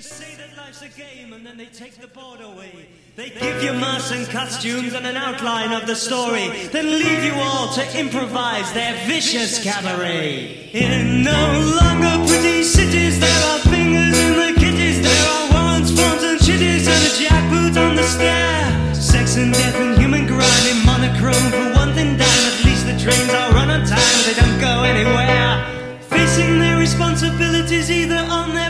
They say that life's a game and then they take the board away. They give you masks and costumes and an outline of the story, then leave you all to improvise their vicious cabaret. In no longer pretty cities, there are fingers in the kitties, there are warrants, forms, and chitties, and a jackboot on the stair. Sex and death and human grind in monochrome for one thing down. At least the trains are run on time, they don't go anywhere. Facing their responsibilities either on their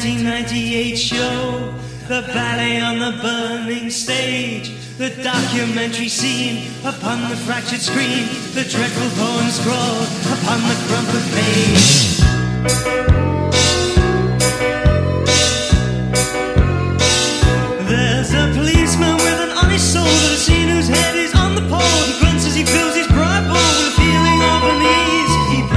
1998 show. The ballet on the burning stage, the documentary scene upon the fractured screen, the dreadful poem scrawled upon the crumpled page. There's a policeman with an honest soul has seen whose head is on the pole. He grunts as he fills his pride bowl with a feeling of unease.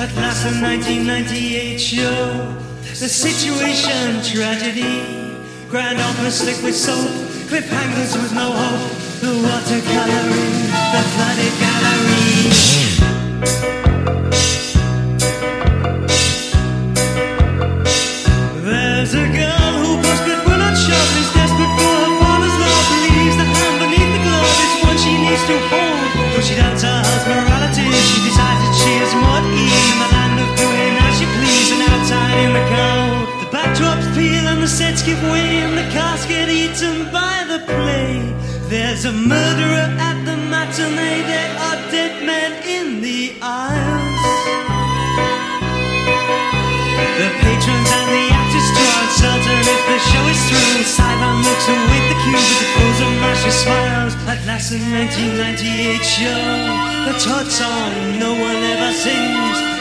At last, the 1998 show, the situation tragedy. Grand opera slick with soap, cliffhangers with no hope. The watercoloring, the flooded gallery. There's a sets give way and the cast get eaten by the play. There's a murderer at the matinee. There are dead men in the aisles. The patrons and the actors are uncertain if the show is through. Sideline looks await the cue with the frozen mashy smiles. At last, the 1998 show, the Todd song no one ever sings.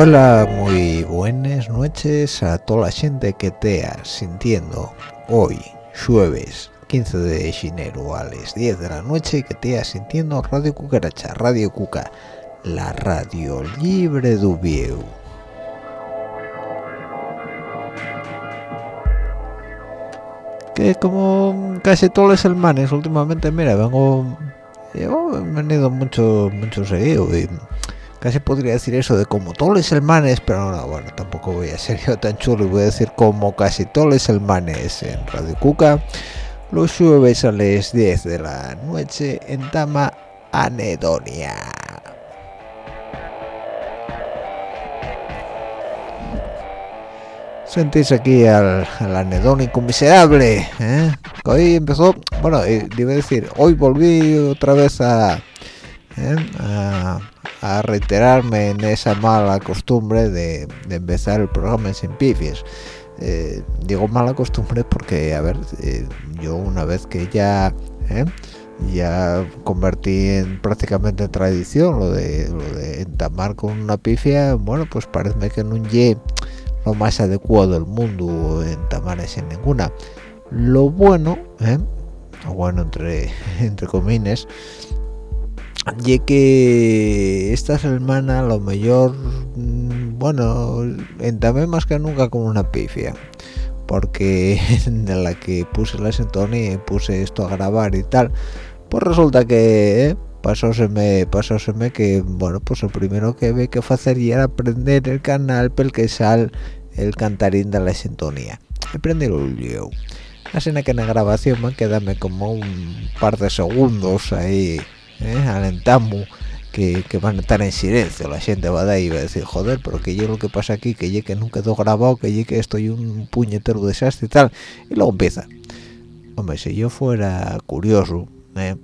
Hola, muy buenas noches a toda la gente que te sintiendo hoy, jueves 15 de enero a las 10 de la noche que te sintiendo Radio Cucaracha, Radio Cuca, la radio libre de Ubieu. Que como casi todos los semanas últimamente, mira, vengo, yo he venido mucho, mucho seguido y casi podría decir eso de como todos los semanas, pero no, bueno, tampoco voy a ser yo tan chulo y voy a decir como casi todos los semanas en Radio Cuca, los jueves a las 10 de la noche en Tama Anedonia. Sentís aquí al, anedónico miserable, ¿eh? hoy empezó, bueno, eh, a decir, hoy volví otra vez a, ¿eh? a, a reiterarme en esa mala costumbre de, de empezar el programa sin pifies. Eh, digo mala costumbre porque, a ver, eh, yo una vez que ya ¿eh? ya convertí en prácticamente en tradición lo de, lo de entamar con una pifia, bueno, pues parece que no ye lo más adecuado del mundo entamar sin ninguna. Lo bueno, ¿eh? lo bueno entre, entre comines, y que esta semana lo mejor mm, bueno entamé más que nunca con una pifia porque en la que puse la sintonía y puse esto a grabar y tal pues resulta que eh, pasóseme pasóseme que bueno pues lo primero que ve que hacer era aprender el canal pel que sale el cantarín de la sintonía. Y prendí el así que en la grabación me quedame como un par de segundos ahí ¿eh? alentamos que, van a estar en silencio la gente va de ahí y va a decir joder pero que yo lo que pasa aquí que yo que nunca he grabado que yo que estoy un puñetero desastre y tal y luego empieza hombre si yo fuera curioso ¿eh?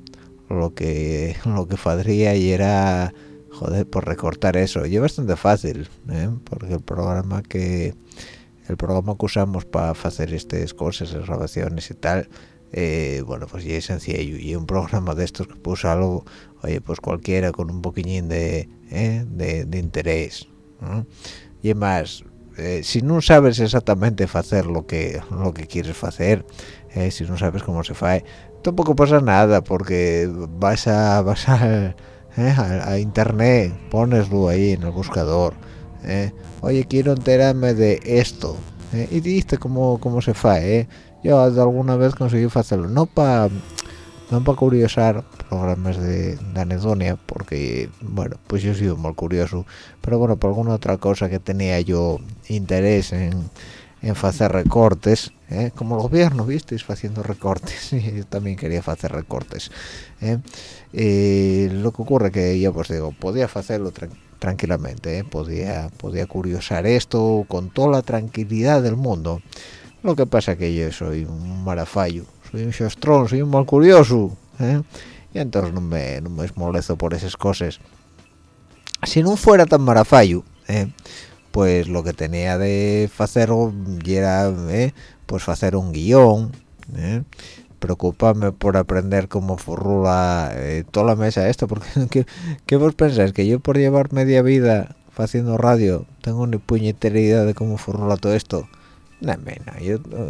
lo que lo que fadría y era joder por recortar eso y es bastante fácil ¿eh? porque el programa que el programa que usamos para hacer estas cosas grabaciones y tal eh, bueno pues ya es sencillo y un programa de estos que puso algo oye pues cualquiera con un poquillín de, ¿eh? de, interés y más si no sabes exactamente hacer lo que lo que quieres hacer si no sabes cómo se hace tampoco pasa nada porque vas a vas a, eh, a, internet poneslo ahí en el buscador eh. oye quiero enterarme de esto eh, y diste cómo, cómo se hace yo alguna vez conseguí hacerlo no para no para curiosar programas de, de, anedonia porque bueno pues yo he sido muy curioso pero bueno por alguna otra cosa que tenía yo interés en en hacer recortes ¿eh? como el gobierno visteis haciendo recortes y yo también quería hacer recortes ¿eh? lo que ocurre que yo pues digo podía hacerlo tranquilamente ¿eh? podía podía curiosar esto con toda la tranquilidad del mundo lo que pasa que yo soy un marafallo soy un chostrón soy un mal curioso y entonces no me, no me por esas cosas. Si no fuera tan marafallo pues lo que tenía de hacer era eh, pues hacer un guion eh, preocuparme por aprender cómo furrula eh, toda la mesa esta porque ¿qué, vos pensáis que yo por llevar media vida haciendo radio tengo una puñetera idea de cómo furrula todo esto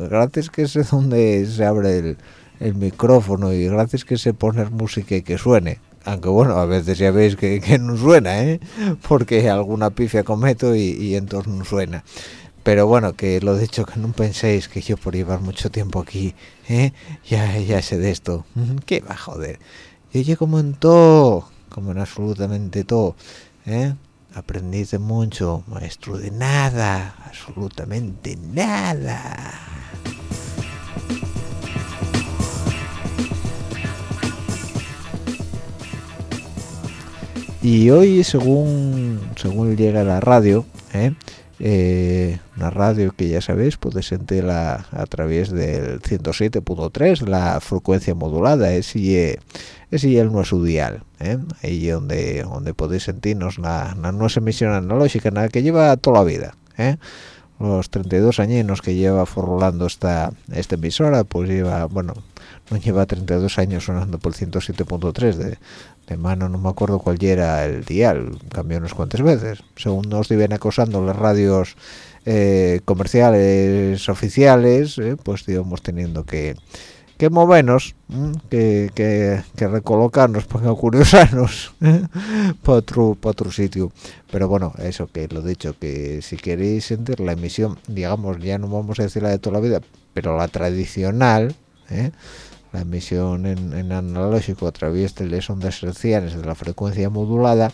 gracias que sé dónde se abre el, micrófono y gracias que sé poner música y que suene aunque bueno a veces ya veis que, no suena ¿eh? porque alguna pifia cometo y, entonces no suena pero bueno que lo dicho que no penséis que yo por llevar mucho tiempo aquí ¿eh? ya ya sé de esto qué va joder yo llego como en todo como en absolutamente todo ¿eh? Aprendí de mucho maestro de nada absolutamente nada y hoy según según llega la radio ¿eh? Eh, una radio que ya sabéis puede sentirla a través del 107.3 la frecuencia modulada es y es y el nuestro dial ¿eh? ahí donde donde podéis sentirnos la, la nuestra emisión analógica nada que lleva toda la vida los 32 años que lleva formulando esta esta emisora pues lleva bueno no lleva 32 años sonando por 107.3 de, de mano no me acuerdo cuál era el dial cambió unas cuantas veces. Según nos viven acosando las radios eh, comerciales oficiales eh, pues íbamos teniendo que que movernos que, que, recolocarnos para curiosarnos para otro para otro sitio pero bueno eso que lo dicho que si queréis sentir la emisión digamos ya no vamos a decir la de toda la vida pero la tradicional ¿eh? la emisión en, analógico a través de las ondas hercianas de la frecuencia modulada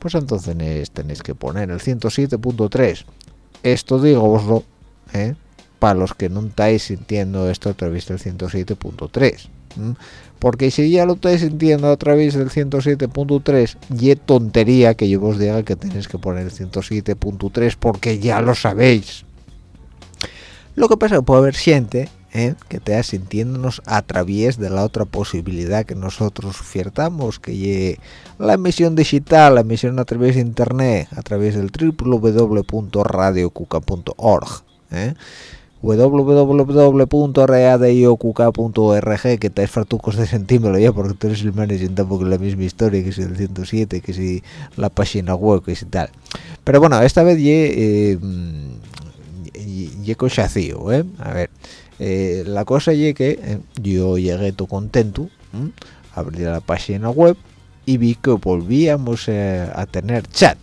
pues entonces tenéis que poner el 107.3 esto digo voslo ¿eh? Para los que no estáis sintiendo esto a través del 107.3 porque si ya lo estáis sintiendo a través del 107.3 y tontería que yo os diga que tenéis que poner el 107.3 porque ya lo sabéis lo que pasa es que puede haber gente ¿eh? que te sintiéndonos a través de la otra posibilidad que nosotros ofertamos que la emisión digital la emisión a través de internet a través del www.radiocuca.org. www.radiocuca.org que te fartucos de sentímelo ya porque tú eres el manager tampoco la misma historia que si el 107 que si la página web que si tal pero bueno esta vez ye eh, ye, ¿eh? a ver eh, la cosa es que eh, yo llegué todo contento abrí la página web y vi que volvíamos eh, a tener chat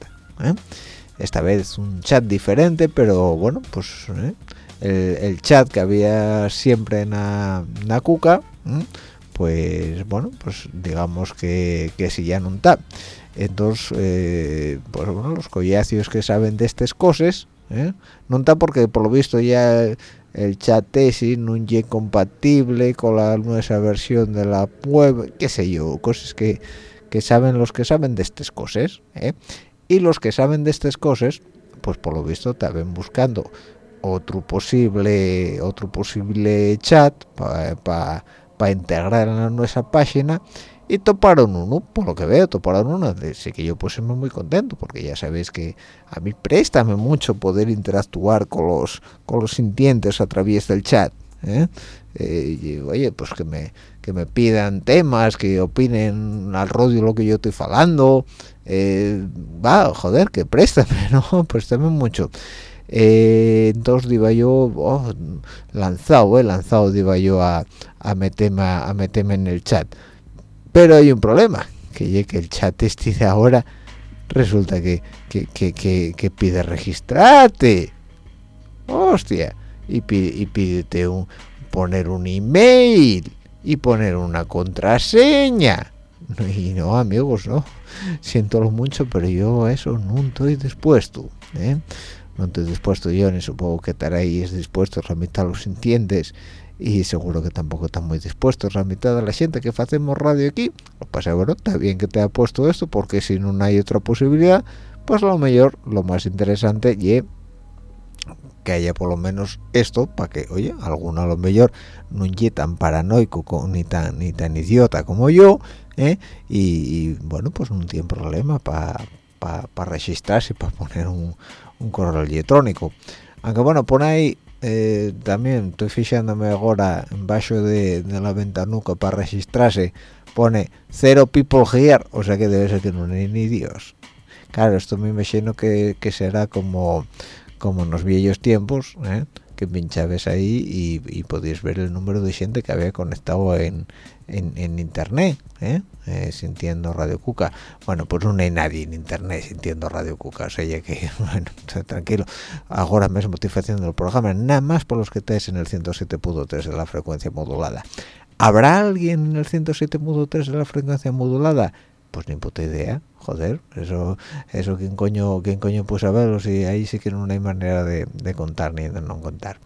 esta vez un chat diferente pero bueno pues el, chat que había siempre en la, cuca pues bueno pues digamos que, que si ya no está entonces eh, pues bueno los collacios que saben de estas cosas ¿eh? no está porque por lo visto ya el chat si no es compatible con la nueva versión de la web qué sé yo cosas que, que saben los que saben de estas cosas ¿eh? y los que saben de estas cosas pues por lo visto también buscando otro posible otro posible chat para integrar en nuestra página y toparon uno, por lo que veo, toparon uno, así que yo pues me muy contento, porque ya sabéis que a mí préstame mucho poder interactuar con los con los sintientes a través del chat, ¿eh? Eh, oye, pues que me que me pidan temas, que opinen al rodio lo que yo estoy falando, eh, va, joder, que préstame, ¿no? Préstame mucho. Entonces iba yo oh, lanzado, eh, lanzado iba yo a, a meterme a meterme en el chat. Pero hay un problema que que el chat este de ahora resulta que pide registrarte. Hostia y, pide, y un poner un email y poner una contraseña. Y no amigos no. Siento lo mucho pero yo eso no estoy dispuesto ¿eh? No estoy dispuesto yo ni supongo que estaréis dispuestos a mitad los entiendes y seguro que tampoco están muy dispuestos la mitad de la gente que hacemos radio aquí lo pasa bueno está bien que te ha puesto esto porque si no hay otra posibilidad pues lo mejor lo más interesante y que haya por lo menos esto para que oye alguno a lo mejor no es tan paranoico ni tan ni tan idiota como yo ¿eh? y, bueno pues no tiene problema para para registrarse para poner un, un correo electrónico. Aunque bueno pone ahí eh, también estoy fijándome ahora en bajo de, la ventanuca para registrarse. Pone cero people here o sea que debe ser que no hay ni dios. Claro esto me imagino que, que será como como en los viejos tiempos ¿eh? Que pinchabes ahí y, y podéis ver el número de gente que había conectado en, en, internet ¿eh? ¿eh? sintiendo Radio Cuca bueno pues no hay nadie en internet sintiendo Radio Cuca o sea ya que bueno tranquilo ahora mismo estoy haciendo el programa nada más por los que estáis en el 107.3 de la frecuencia modulada ¿habrá alguien en el 107.3 de la frecuencia modulada? Pues ni puta idea joder eso eso quién coño quién coño puede saberlo si ahí sí que no hay manera de, de contar ni de no contar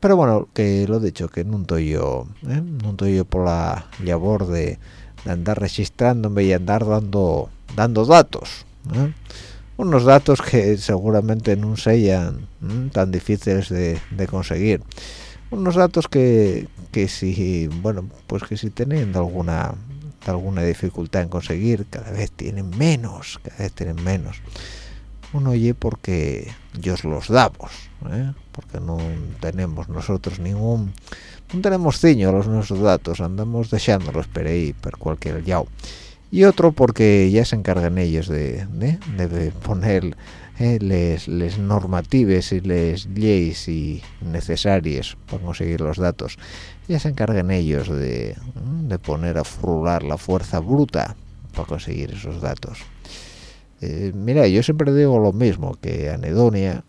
pero bueno que lo dicho que no estoy yo ¿eh? no estoy yo por la labor de, andar registrándome y andar dando dando datos ¿eh? unos datos que seguramente no sean ¿eh? tan difíciles de, conseguir unos datos que, que si bueno pues que si tienen alguna alguna dificultad en conseguir cada vez tienen menos cada vez tienen menos. Uno oye porque yo los damos ¿eh? porque no tenemos nosotros ningún no tenemos ciño a los nuestros datos andamos dejándolos por ahí por cualquier lado y otro porque ya se encargan ellos de, de, poner eh, les, les, normatives y les leyes y necesarias para conseguir los datos. Ya se encargan ellos de, de poner a frular la fuerza bruta para conseguir esos datos. Eh, mira yo siempre digo lo mismo que anedonia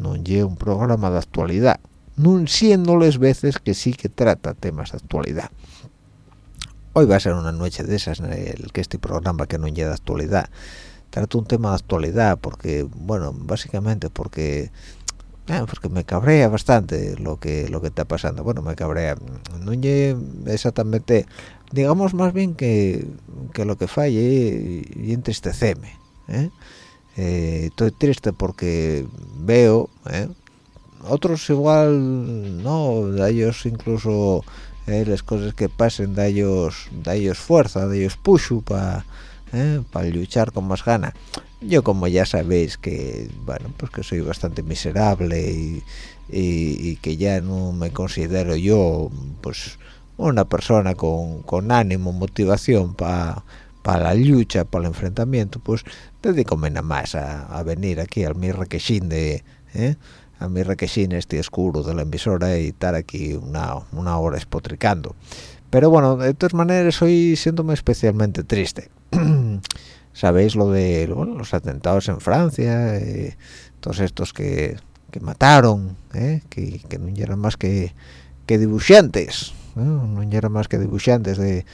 no lleva un programa de actualidad no siéndoles veces que sí que trata temas de actualidad. Hoy va a ser una noche de esas en el que este programa que no lleva de actualidad trata un tema de actualidad porque bueno básicamente porque eh, porque me cabrea bastante lo que lo que está pasando bueno me cabrea no exactamente digamos más bien que, que lo que falle y entristeceme ¿eh? Eh, estoy triste porque veo otros igual no de ellos incluso las cosas que pasen de ellos de ellos fuerza de ellos pushu para para luchar con más gana yo como ya sabéis que bueno pues que soy bastante miserable y, y, que ya no me considero yo pues una persona con, con ánimo motivación para para la lucha, para el enfrentamiento, pues dedícome nada más a, venir aquí al mi requesín de... ¿eh? a mi requesín este oscuro de la emisora y estar aquí una, una hora espotricando. Pero bueno, de todas maneras hoy siéndome especialmente triste. Sabéis lo de los atentados en Francia, eh, todos estos que, que mataron, ¿eh? que, no eran más que, que dibujantes, no era más que dibujantes de,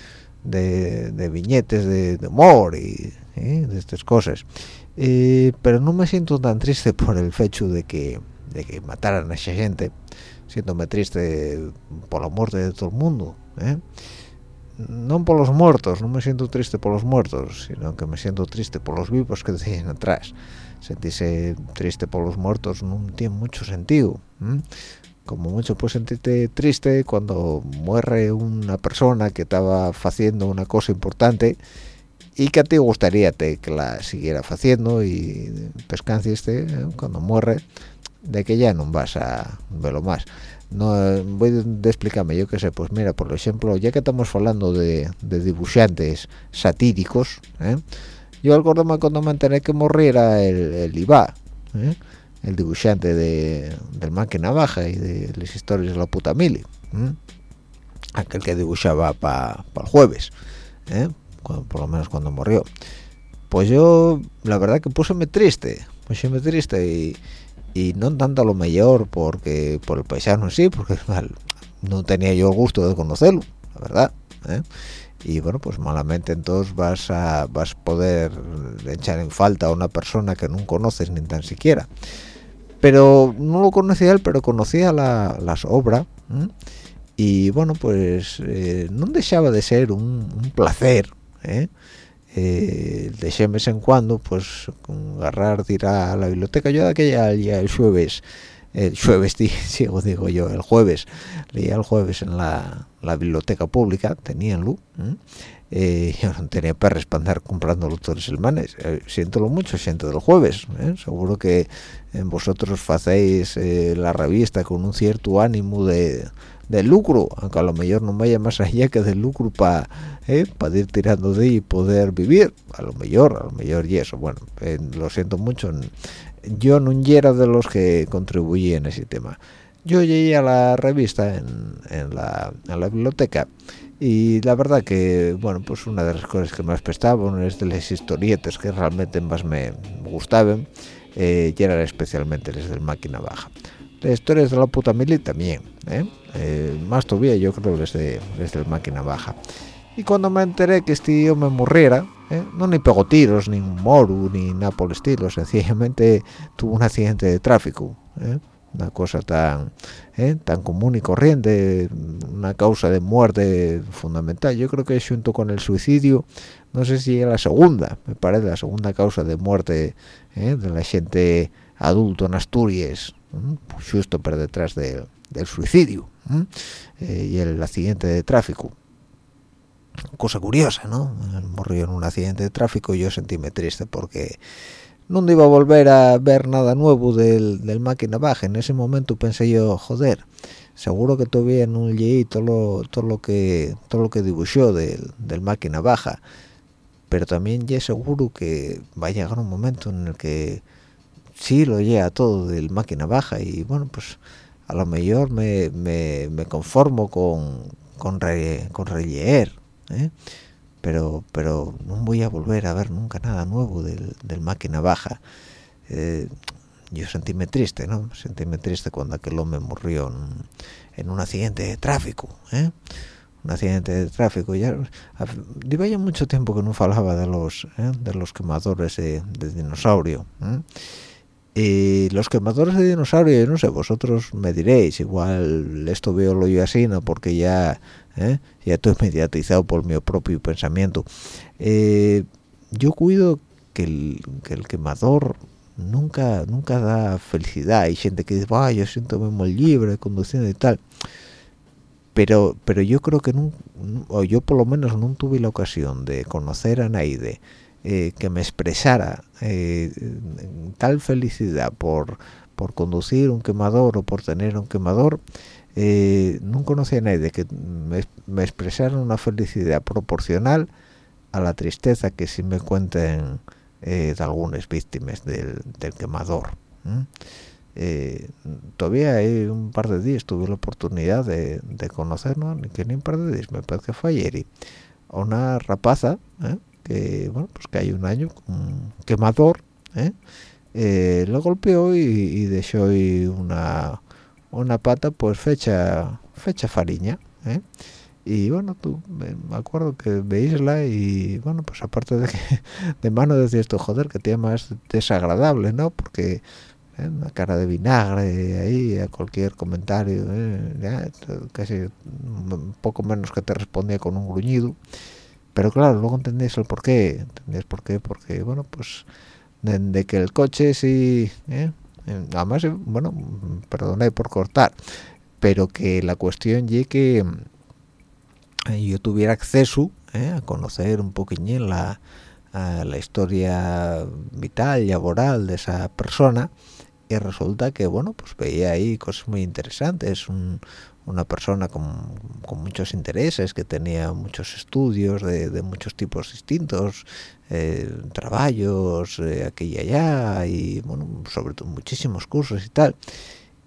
de, viñetes de, humor y de estas cosas pero no me siento tan triste por el hecho de que de que mataran a esa gente siéntome triste por la muerte de todo el mundo ¿eh? No por los muertos no me siento triste por los muertos sino que me siento triste por los vivos que decían atrás. Sentirse triste por los muertos no tiene mucho sentido como mucho puedes sentirte triste cuando muere una persona que estaba haciendo una cosa importante y que a ti gustaría que la siguiera haciendo y pescancieste ¿eh? cuando muere de que ya no vas a verlo más no voy a explicarme yo qué sé pues mira por ejemplo ya que estamos hablando de, de dibujantes satíricos ¿eh? yo acuérdame cuando me enteré que morriera el, el Iba ¿eh? el dibujante de, del máquina baja y de las historias de la puta mili aquel que dibujaba para el jueves por lo menos cuando murió pues yo la verdad que puseme triste puseme triste y y no tanto a lo mejor porque por el paisano en sí porque no tenía yo el gusto de conocerlo la verdad ¿eh? y bueno pues malamente entonces vas a vas poder echar en falta a una persona que no conoces ni tan siquiera pero no lo conocía él pero conocía la, las obras y bueno pues eh, no dejaba de ser un, placer ¿eh? Eh, de vez en cuando pues agarrar ir a la biblioteca yo de aquella el jueves el jueves digo, digo yo el jueves leía el jueves en la, biblioteca pública tenían luz eh, yo no tenía para andar comprando los semanas eh, siento mucho siento del jueves ¿eh? seguro que vosotros hacéis eh, la revista con un cierto ánimo de de lucro, aunque a lo mejor no vaya más allá que del lucro para eh, ir tirando de y poder vivir, a lo mejor, a lo mejor y eso, bueno, eh, lo siento mucho, yo no era de los que contribuí en ese tema. Yo llegué a la revista en, en, la, la biblioteca y la verdad que, bueno, pues una de las cosas que más prestaba, es de las historietas que realmente más me gustaban, eh, y eran especialmente las del máquina baja historias de la puta mili también ¿eh? Eh, más todavía yo creo desde desde el máquina baja. Y cuando me enteré que este me muriera ¿eh? no ni pegó tiros ni un moru ni nada por el estilo sencillamente tuvo un accidente de tráfico una cosa tan tan común y corriente una causa de muerte fundamental. Yo creo que junto con el suicidio no sé si es la segunda me parece la segunda causa de muerte de la gente adulto en Asturias justo por detrás del suicidio eh, y el accidente de tráfico. Cosa curiosa no murió en un accidente de tráfico y yo sentíme triste porque no iba a volver a ver nada nuevo del, máquina baja. En ese momento pensé yo joder seguro que todavía no leí todo lo, todo lo que todo lo que dibujó del, del máquina baja. Pero también ya seguro que va a llegar un momento en el que sí lo llega todo del máquina baja y bueno pues a lo mejor me, me, me conformo con con, con releer ¿eh? pero pero no voy a volver a ver nunca nada nuevo del, del máquina baja. Eh, yo sentíme triste no sentíme triste cuando aquel hombre murió en, un accidente de tráfico ¿eh? un accidente de tráfico. Ya lleva ya mucho tiempo que no falaba de los de los quemadores de dinosaurio y los quemadores de dinosaurios no sé vosotros me diréis igual esto veo lo yo así no porque ya ¿eh? ya estoy mediatizado por mi propio pensamiento. Eh, yo cuido que el, quemador nunca nunca da felicidad. Hay gente que dice ah yo siento muy libre conduciendo y tal pero pero yo creo que no, o yo por lo menos no tuve la ocasión de conocer a Naide eh, que me expresara eh, tal felicidad por, por conducir un quemador o por tener un quemador, eh, no conocía a nadie que me, expresara una felicidad proporcional a la tristeza que sí me cuenten de algunas víctimas del, del quemador. todavía hay un par de días tuve la oportunidad de, de conocer, ¿no? que ni un par de días, me parece que fue ayer, una rapaza, que bueno pues que hay un año un quemador ¿eh? Eh, lo golpeó y, dejó una una pata pues fecha fecha fariña ¿eh? y bueno tú me acuerdo que veísla y bueno pues aparte de que de mano decía esto joder que tiene más desagradable no porque ¿eh? una cara de vinagre ahí a cualquier comentario ¿eh? casi un poco menos que te respondía con un gruñido pero claro luego entendéis el por qué entendéis por qué porque bueno pues de, que el coche sí ¿eh? además bueno perdonad por cortar pero que la cuestión y que yo tuviera acceso ¿eh? a conocer un poquillín la, la historia vital y laboral de esa persona y resulta que bueno pues veía ahí cosas muy interesantes una persona con, con, muchos intereses que tenía muchos estudios de, de muchos tipos distintos eh, trabajos eh, aquí y allá y bueno sobre todo muchísimos cursos y tal.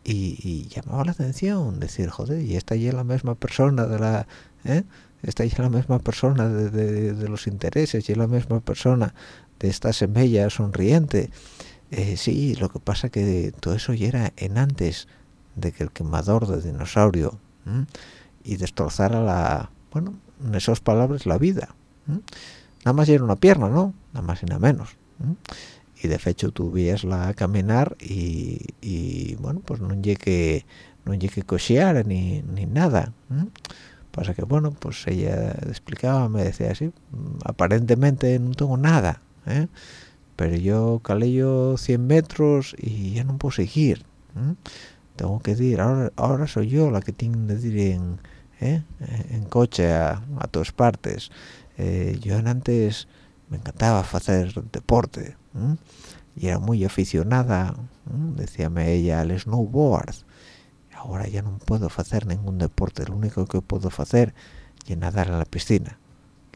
Y, llamaba la atención decir joder y esta ya es la misma persona de la ¿eh? esta ya la misma persona de, los intereses y es la misma persona de esta semilla sonriente sí lo que pasa que todo eso ya era en antes de que el quemador de dinosaurio y destrozara la bueno en esas palabras la vida nada más era una pierna no nada más y nada menos y de hecho tú la caminar y, bueno pues no llegue no llegue cochear ni, ni nada pasa que bueno pues ella explicaba me decía así aparentemente no tengo nada ¿eh? pero yo calé yo 100 metros y ya no puedo seguir tengo que ir ahora, ahora soy yo la que tiene que ir en, ¿eh? en coche a, a todas partes. Eh, yo antes me encantaba hacer deporte y era muy aficionada decíame ella al snowboard. Ahora ya no puedo hacer ningún deporte lo único que puedo hacer es nadar en la piscina.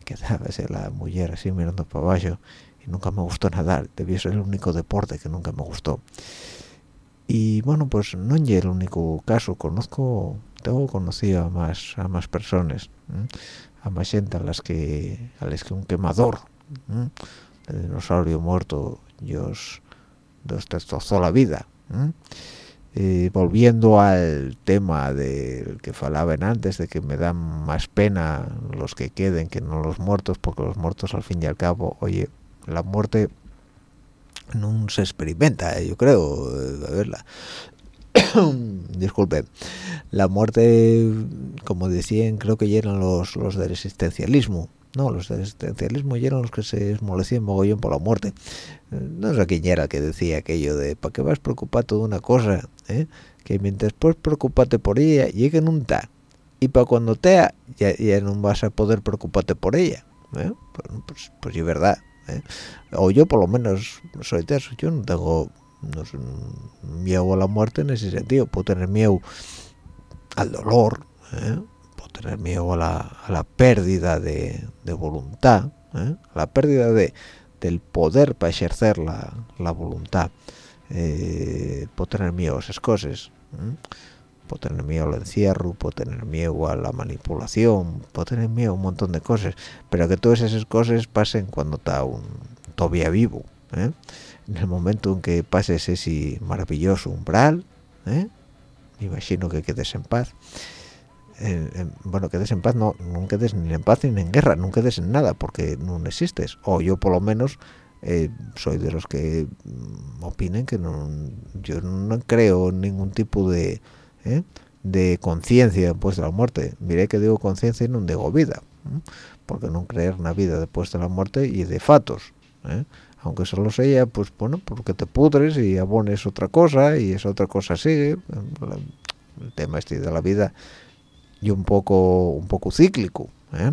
Quedaba la mujer así mirando para abajo y nunca me gustó nadar debió ser el único deporte que nunca me gustó y bueno pues no es el único caso. Conozco tengo conocido a más a más personas a más gente a las que a las que un quemador el dinosaurio muerto Dios los destrozó la vida volviendo al tema del que falaban antes de que me dan más pena los que queden que no los muertos porque los muertos al fin y al cabo oye la muerte no se experimenta yo creo a verla disculpe la muerte como decían creo que eran los los del existencialismo no, los del existencialismo eran los que se esmolecían mogollón por la muerte. No sé quién era que decía aquello de ¿para qué vas preocupado de una cosa? Eh? Que mientras pues preocupate por ella, lleguen un ta. Y para cuando te ya, ya no vas a poder preocuparte por ella. ¿eh? Pues, pues, pues, es verdad. ¿Eh? O yo por lo menos soy de eso. Yo no tengo no sé, miedo a la muerte en ese sentido. Puedo tener miedo al dolor. ¿eh? tener miedo a la, pérdida de, voluntad, ¿eh? la pérdida de, del poder para ejercer la, voluntad. Eh, puedo tener miedo a esas cosas. ¿Eh? Puedo tener miedo al encierro, puedo tener miedo a la manipulación, puedo tener miedo a un montón de cosas, pero que todas esas cosas pasen cuando está un todavía vivo. ¿eh? En el momento en que pases ese maravilloso umbral, me imagino que quedes en paz bueno, quedes en paz, no, no quedes ni en paz ni en guerra, no quedes en nada, porque no existes. O yo por lo menos eh, soy de los que mm, opinen que no, yo no creo en ningún tipo de, ¿eh? de conciencia después de la muerte. Miré que digo conciencia y no digo vida, porque no creer en la vida después de la muerte y de fatos. ¿eh? aunque solo sea pues bueno porque te pudres y abones otra cosa y esa otra cosa sigue el tema este de la vida y un poco un poco cíclico ¿eh?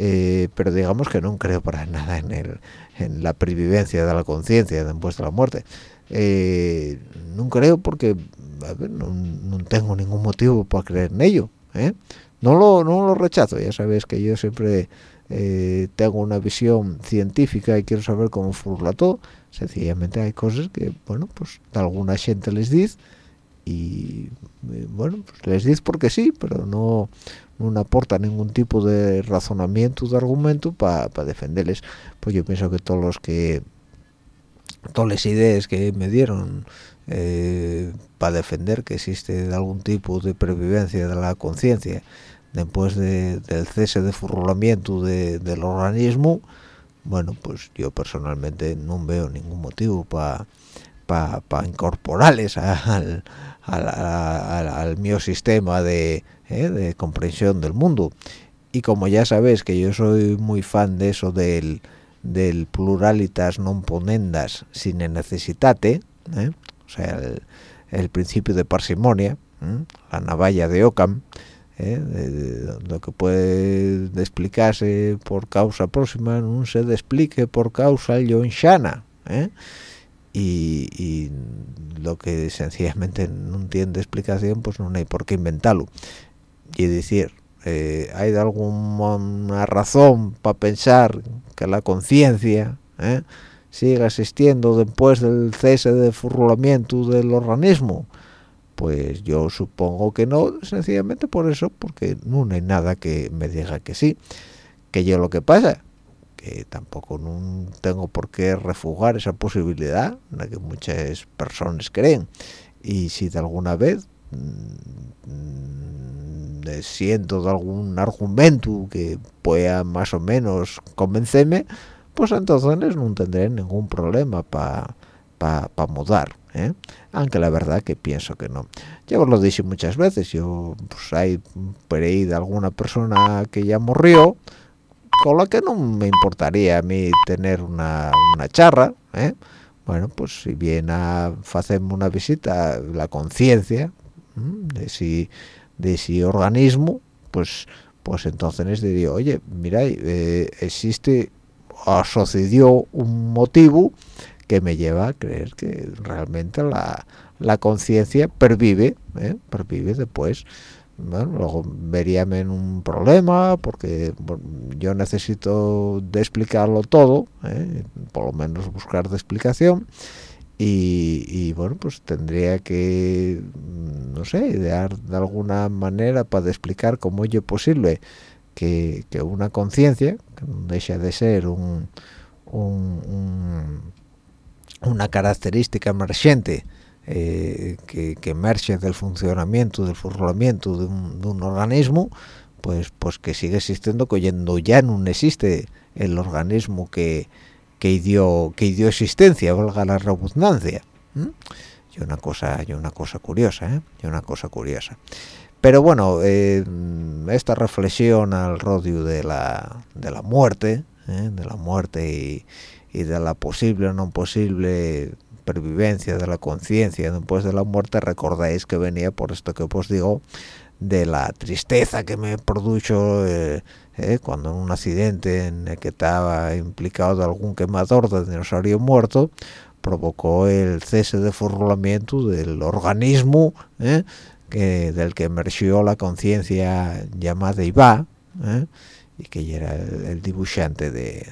Eh, pero digamos que no creo para nada en el en la pervivencia de la conciencia después de la muerte no creo porque no, tengo ningún motivo para creer en ello no lo no lo rechazo ya sabes que yo siempre tengo una visión científica y quiero saber cómo funciona todo. Sencillamente hay cosas que bueno pues alguna gente les dice y eh, bueno pues les dice porque sí pero no no aporta ningún tipo de razonamiento de argumento para defenderles. Pues yo pienso que todos los que todas las ideas que me dieron eh, para defender que existe algún tipo de previvencia de la conciencia después del cese de furulamiento del organismo bueno pues yo personalmente no veo ningún motivo para para incorporarles al, al, mío sistema de, ¿eh? comprensión del mundo y como ya sabéis que yo soy muy fan de eso del, del pluralitas non ponendas sin necesitate ¿eh? O sea el, principio de parsimonia la navalla de Ockham ¿eh? lo que puede explicarse por causa próxima no se explique por causa yonshana ¿eh? y, lo que sencillamente no tiene explicación pues no hay por qué inventarlo y decir eh, hay alguna razón para pensar que la conciencia. Siga existiendo después del cese de furulamiento del organismo pues yo supongo que no sencillamente por eso porque no hay nada que me diga que sí. Que yo lo que pasa que tampoco no tengo por qué refugar esa posibilidad la que muchas personas creen. Y si de alguna vez mmm, siento de algún argumento que pueda más o menos convencerme pues entonces no tendré ningún problema para pa, mudar ¿eh? aunque la verdad que pienso que no ya os lo dije muchas veces yo pues hay por ahí de alguna persona que ya murió con la que no me importaría a mí tener una, una charra ¿eh? bueno pues si viene a hacerme una visita la conciencia de si de si organismo pues pues entonces diría oye mira eh, existe sucedió un motivo que me lleva a creer que realmente la, la conciencia pervive, ¿eh? pervive después. Bueno, luego veríame en un problema porque yo necesito de explicarlo todo, ¿eh? por lo menos buscar de explicación. Y, bueno, pues tendría que, no sé, idear de alguna manera para explicar cómo es posible que, que una conciencia, que no deja de ser un, un una característica emergente eh, que, emerge del funcionamiento, del funcionamiento de un, organismo, pues pues que sigue existiendo cuando ya no existe el organismo que, que dio que dio existencia, valga la redundancia. Y una cosa, y una cosa curiosa, ¿eh? y una cosa curiosa. Pero bueno, eh, esta reflexión al rodio de la, de la muerte, ¿eh? de la muerte y, y de la posible o no posible pervivencia de la conciencia después de la muerte recordáis que venía por esto que os digo de la tristeza que me produjo eh, eh, cuando en un accidente en el que estaba implicado algún quemador de dinosaurio muerto provocó el cese de furulamiento del organismo eh, que, del que emergió la conciencia llamada Iba y que era el dibujante de,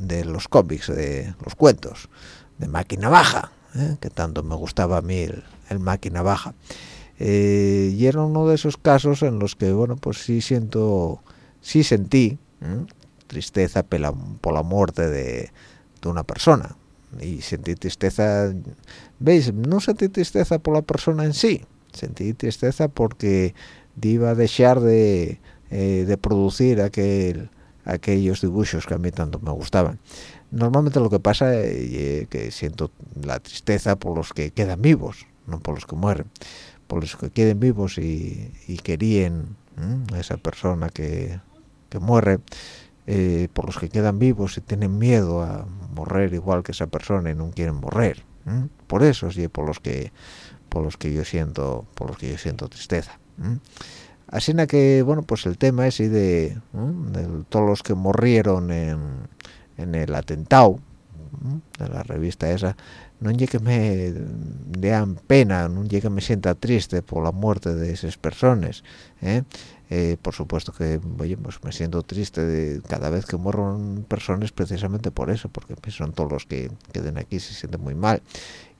de los cómics, de los cuentos, de Máquina Baja, ¿eh? que tanto me gustaba a mí el, Máquina Baja. Eh, y era uno de esos casos en los que, bueno, pues sí siento, sí sentí tristeza por la, muerte de, una persona. Y sentí tristeza, ¿veis? No sentí tristeza por la persona en sí, sentí tristeza porque iba a dejar de, eh, de producir aquel aquellos dibujos que a mí tanto me gustaban. Normalmente lo que pasa es eh, que siento la tristeza por los que quedan vivos, no por los que mueren, por los que queden vivos y, querían a esa persona que, muere, eh, por los que quedan vivos y tienen miedo a morir igual que esa persona y no quieren morir. Por eso y por los que por los que yo siento por los que yo siento tristeza así que bueno pues el tema es de, todos los que murieron en, el atentado de la revista esa no llegue que me dean pena no llegue que me sienta triste por la muerte de esas personas ¿eh? Eh, por supuesto que oye, pues me siento triste de cada vez que mueren personas precisamente por eso porque son todos los que queden aquí se sienten muy mal.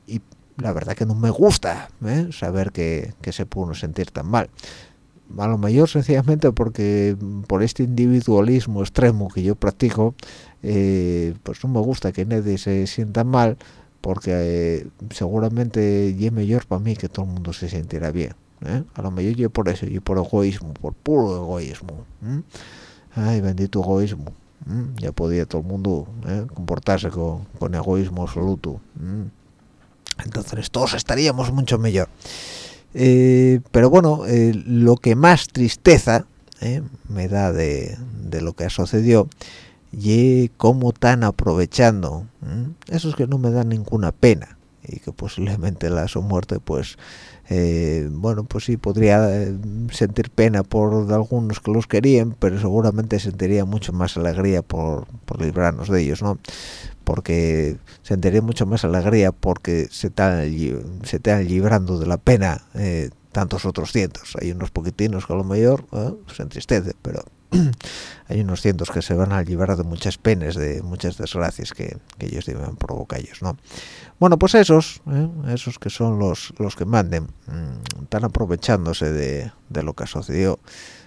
Y la verdad que no me gusta ¿eh? saber que, que se pudo sentir tan mal a lo mejor sencillamente porque por este individualismo extremo que yo practico eh, pues no me gusta que nadie se sienta mal porque eh, seguramente es mejor para mí que todo el mundo se sintiera bien ¿eh? a lo mejor yo por eso y por egoísmo por puro egoísmo ay bendito egoísmo ya podía todo el mundo ¿eh? comportarse con, con, egoísmo absoluto entonces todos estaríamos mucho mejor. Eh, pero bueno lo que más tristeza me da de, lo que sucedió y cómo están aprovechando esos que no me dan ninguna pena y que posiblemente la su muerte pues eh, bueno pues sí podría eh, sentir pena por algunos que los querían pero seguramente sentiría mucho más alegría por, por librarnos de ellos no porque sentiría mucho más alegría porque se están se están librando de la pena eh, tantos otros cientos. Hay unos poquitinos que a lo mejor se entristece pero hay unos cientos que se van a librar de muchas penas, de muchas desgracias que, ellos deben provocar ellos, ¿no? Bueno, pues esos, ¿eh? esos que son los, los que manden, mm, están aprovechándose de, lo que sucedió,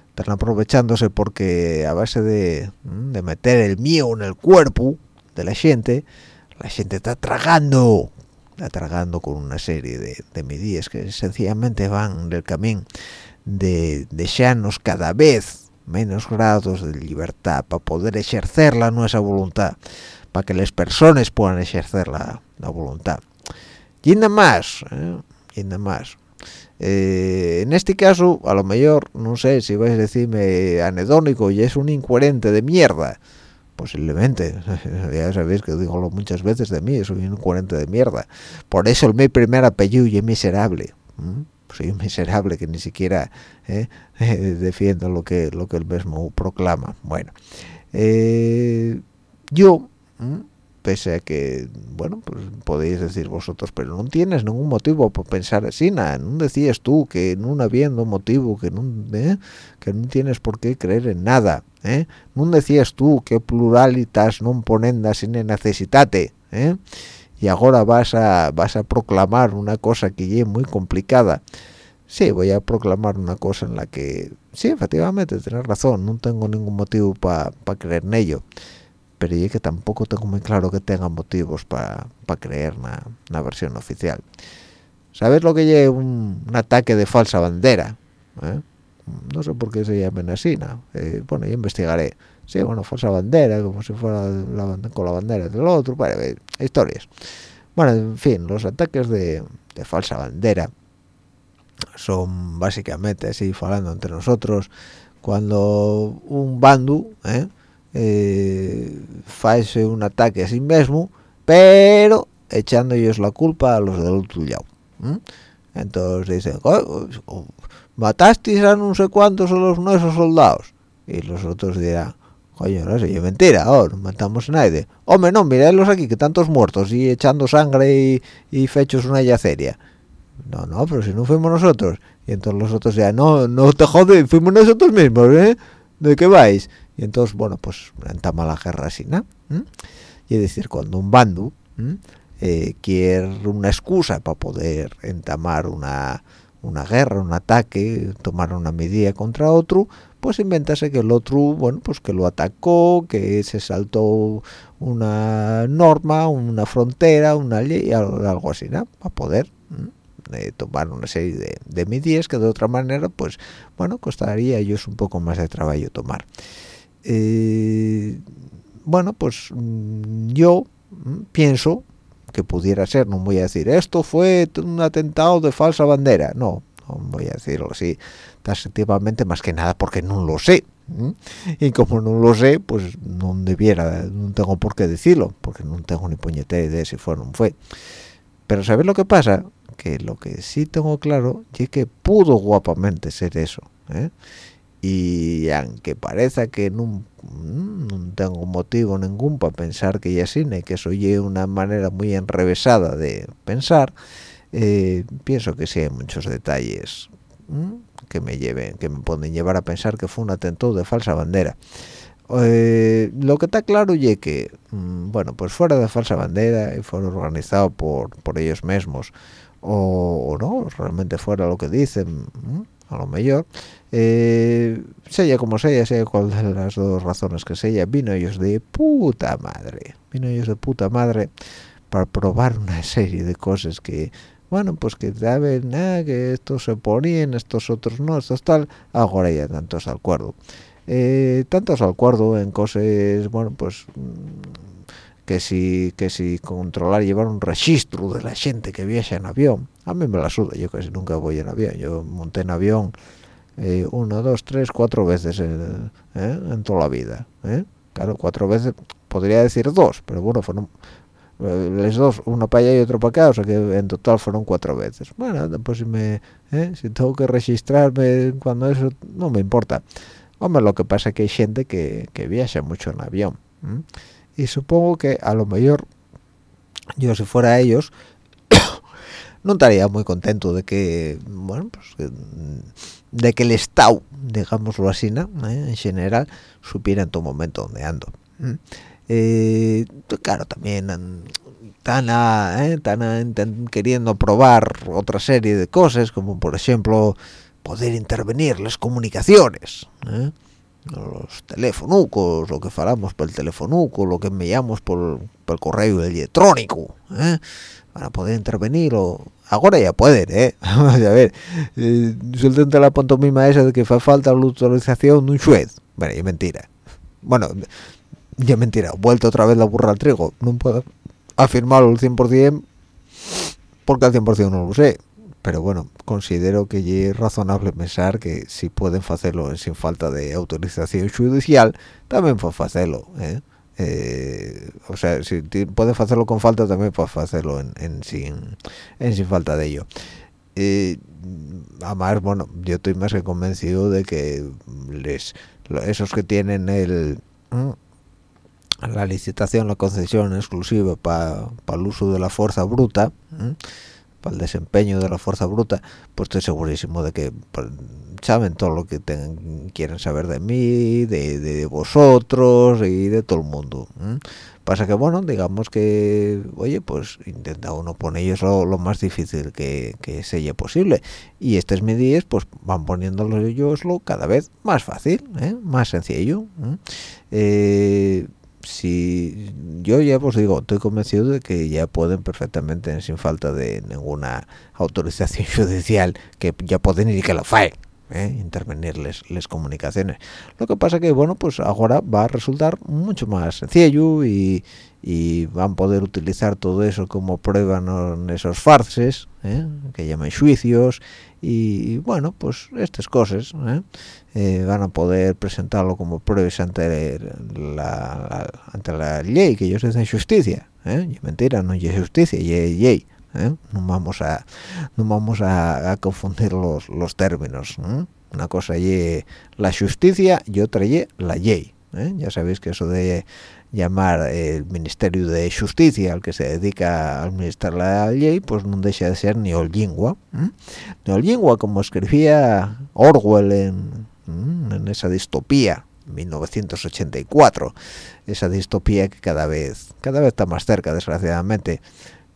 están aprovechándose porque a base de, mm, meter el miedo en el cuerpo de la gente, la gente está tragando, está tragando con una serie de, medidas que sencillamente van del camino de, de cada vez menos grados de libertad para poder ejercer la nuestra voluntad para que las personas puedan ejercer la, voluntad y nada más ¿eh? y nada más. Eh, en este caso a lo mejor no sé si vais a decirme anedónico y es un incoherente de mierda. Posiblemente ya sabéis que digo muchas veces de mí soy un incoherente de mierda. Por eso el mi primer apellido es miserable soy un miserable que ni siquiera eh, defiendo lo que lo que el mismo proclama bueno eh, yo pese a que bueno pues podéis decir vosotros pero no tienes ningún motivo para pensar así nada no decías tú que no habiendo motivo que no eh, que no tienes por qué creer en nada ¿eh? no decías tú que pluralitas no ponendas sin necesitate ¿eh? Y ahora vas a vas a proclamar una cosa que es muy complicada. Sí voy a proclamar una cosa en la que sí efectivamente tienes razón no tengo ningún motivo para creer en ello. Pero es que tampoco tengo muy claro que tenga motivos para creer en la versión oficial. Sabes lo que es un, ataque de falsa bandera ¿Eh? no sé por qué se llaman así ¿no? Eh, bueno yo investigaré sí, bueno, falsa bandera, como si fuera con la bandera del otro, bueno, historias. Bueno, en fin, los ataques de, falsa bandera son básicamente, así hablando entre nosotros, cuando un bando eh, eh un ataque a sí mismo, pero echando ellos la culpa a los del otro lado. Entonces dicen, matasteis a no sé cuántos de los nuestros soldados. Y los otros dirán, Coño, no sé, yo mentira, no matamos a nadie. Hombre, no, miradlos aquí, que tantos muertos y echando sangre y, fechos una yaceria. No, no, pero si no fuimos nosotros. Y entonces los otros ya, no, no te jodes, fuimos nosotros mismos, ¿eh? ¿De qué vais? Y entonces, bueno, pues entama la guerra así, ¿no? Y es decir, cuando un bando eh, quiere una excusa para poder entamar una, una guerra, un ataque, tomar una medida contra otro, pues inventase que el otro, bueno, pues que lo atacó, que se saltó una norma, una frontera, una ley, algo así, ¿no? Para poder tomar una serie de, medidas que de otra manera, pues, bueno, costaría a ellos un poco más de trabajo tomar. Eh, bueno, pues mm, yo pienso que pudiera ser, no voy a decir, esto fue un atentado de falsa bandera, no, no voy a decirlo así, taxativamente más que nada porque no lo sé y como no lo sé pues no debiera no tengo por qué decirlo porque no tengo ni puñetera idea si fue o no fue pero ¿sabes lo que pasa? que lo que sí tengo claro es que pudo guapamente ser eso ¿eh? y aunque parezca que no, no, tengo motivo ningún para pensar que ya sí, que es una manera muy enrevesada de pensar eh, pienso que sí hay muchos detalles que me lleven, que me pueden llevar a pensar que fue un atentado de falsa bandera. Eh, lo que está claro es que, mm, bueno, pues fuera de falsa bandera y fuera organizado por, por ellos mismos, o, no, realmente fuera lo que dicen, a lo mejor, eh, sea como sea, sea cual de las dos razones que sea, vino ellos de puta madre, vino ellos de puta madre para probar una serie de cosas que bueno pues que saben ah, que estos se ponían estos otros no estos tal ahora ya tantos al acuerdo eh, tantos al acuerdo en cosas bueno pues mm, que si que si controlar llevar un registro de la gente que viaja en avión. A mí me la suda yo casi nunca voy en avión. Yo monté en avión eh, dos tres cuatro veces en, eh, en toda la vida ¿eh? claro cuatro veces podría decir dos pero bueno fueron les dos uno para allá y otro para acá o sea que en total fueron cuatro veces bueno pues si me si tengo que registrarme cuando eso no me importa hombre lo que pasa es que hay gente que, que viaja mucho en avión y supongo que a lo mejor yo si fuera ellos no estaría muy contento de que bueno pues de que el estado digámoslo así ¿no? ¿Eh? en general supiera en todo momento dónde ando eh, claro también están, ¿eh? están queriendo probar otra serie de cosas como por ejemplo poder intervenir las comunicaciones los teléfonos, lo que falamos por el teléfonuco, lo que me llamamos por, el correo electrónico, ¿eh? para poder intervenir o ahora ya pueden, ¿eh? a ver, eh, suelten la pantomima esa de que fa falta la autorización de un juez. Bueno, es mentira. Bueno, ya mentira, vuelto otra vez la burra al trigo. No puedo afirmarlo al 100% porque al 100% no lo sé pero bueno, considero que es razonable pensar que si pueden hacerlo sin falta de autorización judicial, también pueden hacerlo. ¿eh? Eh, o sea, si pueden hacerlo con falta, también pueden hacerlo en, sin, en sin falta de ello. Eh, además, bueno, yo estoy más que convencido de que les, esos que tienen el la licitación, la concesión exclusiva para el uso de la fuerza bruta, para el desempeño de la fuerza bruta, pues estoy segurísimo de que pues, saben todo lo que quieren saber de mí, de, vosotros y de todo el mundo. Pasa que, bueno, digamos que, oye, pues intenta uno poner ellos lo, más difícil que, que sea posible. Y estas medidas, pues van poniéndolo ellos lo cada vez más fácil, ¿eh? más sencillo. ¿eh? Si yo ya os digo estoy convencido de que ya pueden perfectamente sin falta de ninguna autorización judicial que ya pueden ir y que lo faen ¿eh? intervenir las comunicaciones lo que pasa que bueno pues ahora va a resultar mucho más sencillo y, y van a poder utilizar todo eso como prueba en esos farces ¿eh? que llaman juicios y, bueno pues estas cosas ¿eh? Eh, van a poder presentarlo como pruebas ante la, la ley que ellos dicen justicia y mentira no es justicia es ley no vamos a no vamos a, confundir los, términos una cosa es la justicia y otra es la ley ya sabéis que eso de llamar el Ministerio de Justicia al que se dedica a administrar la ley pues no deja de ser neolingua ¿eh? neolingua como escribía Orwell en, en esa distopía 1984 esa distopía que cada vez cada vez está más cerca desgraciadamente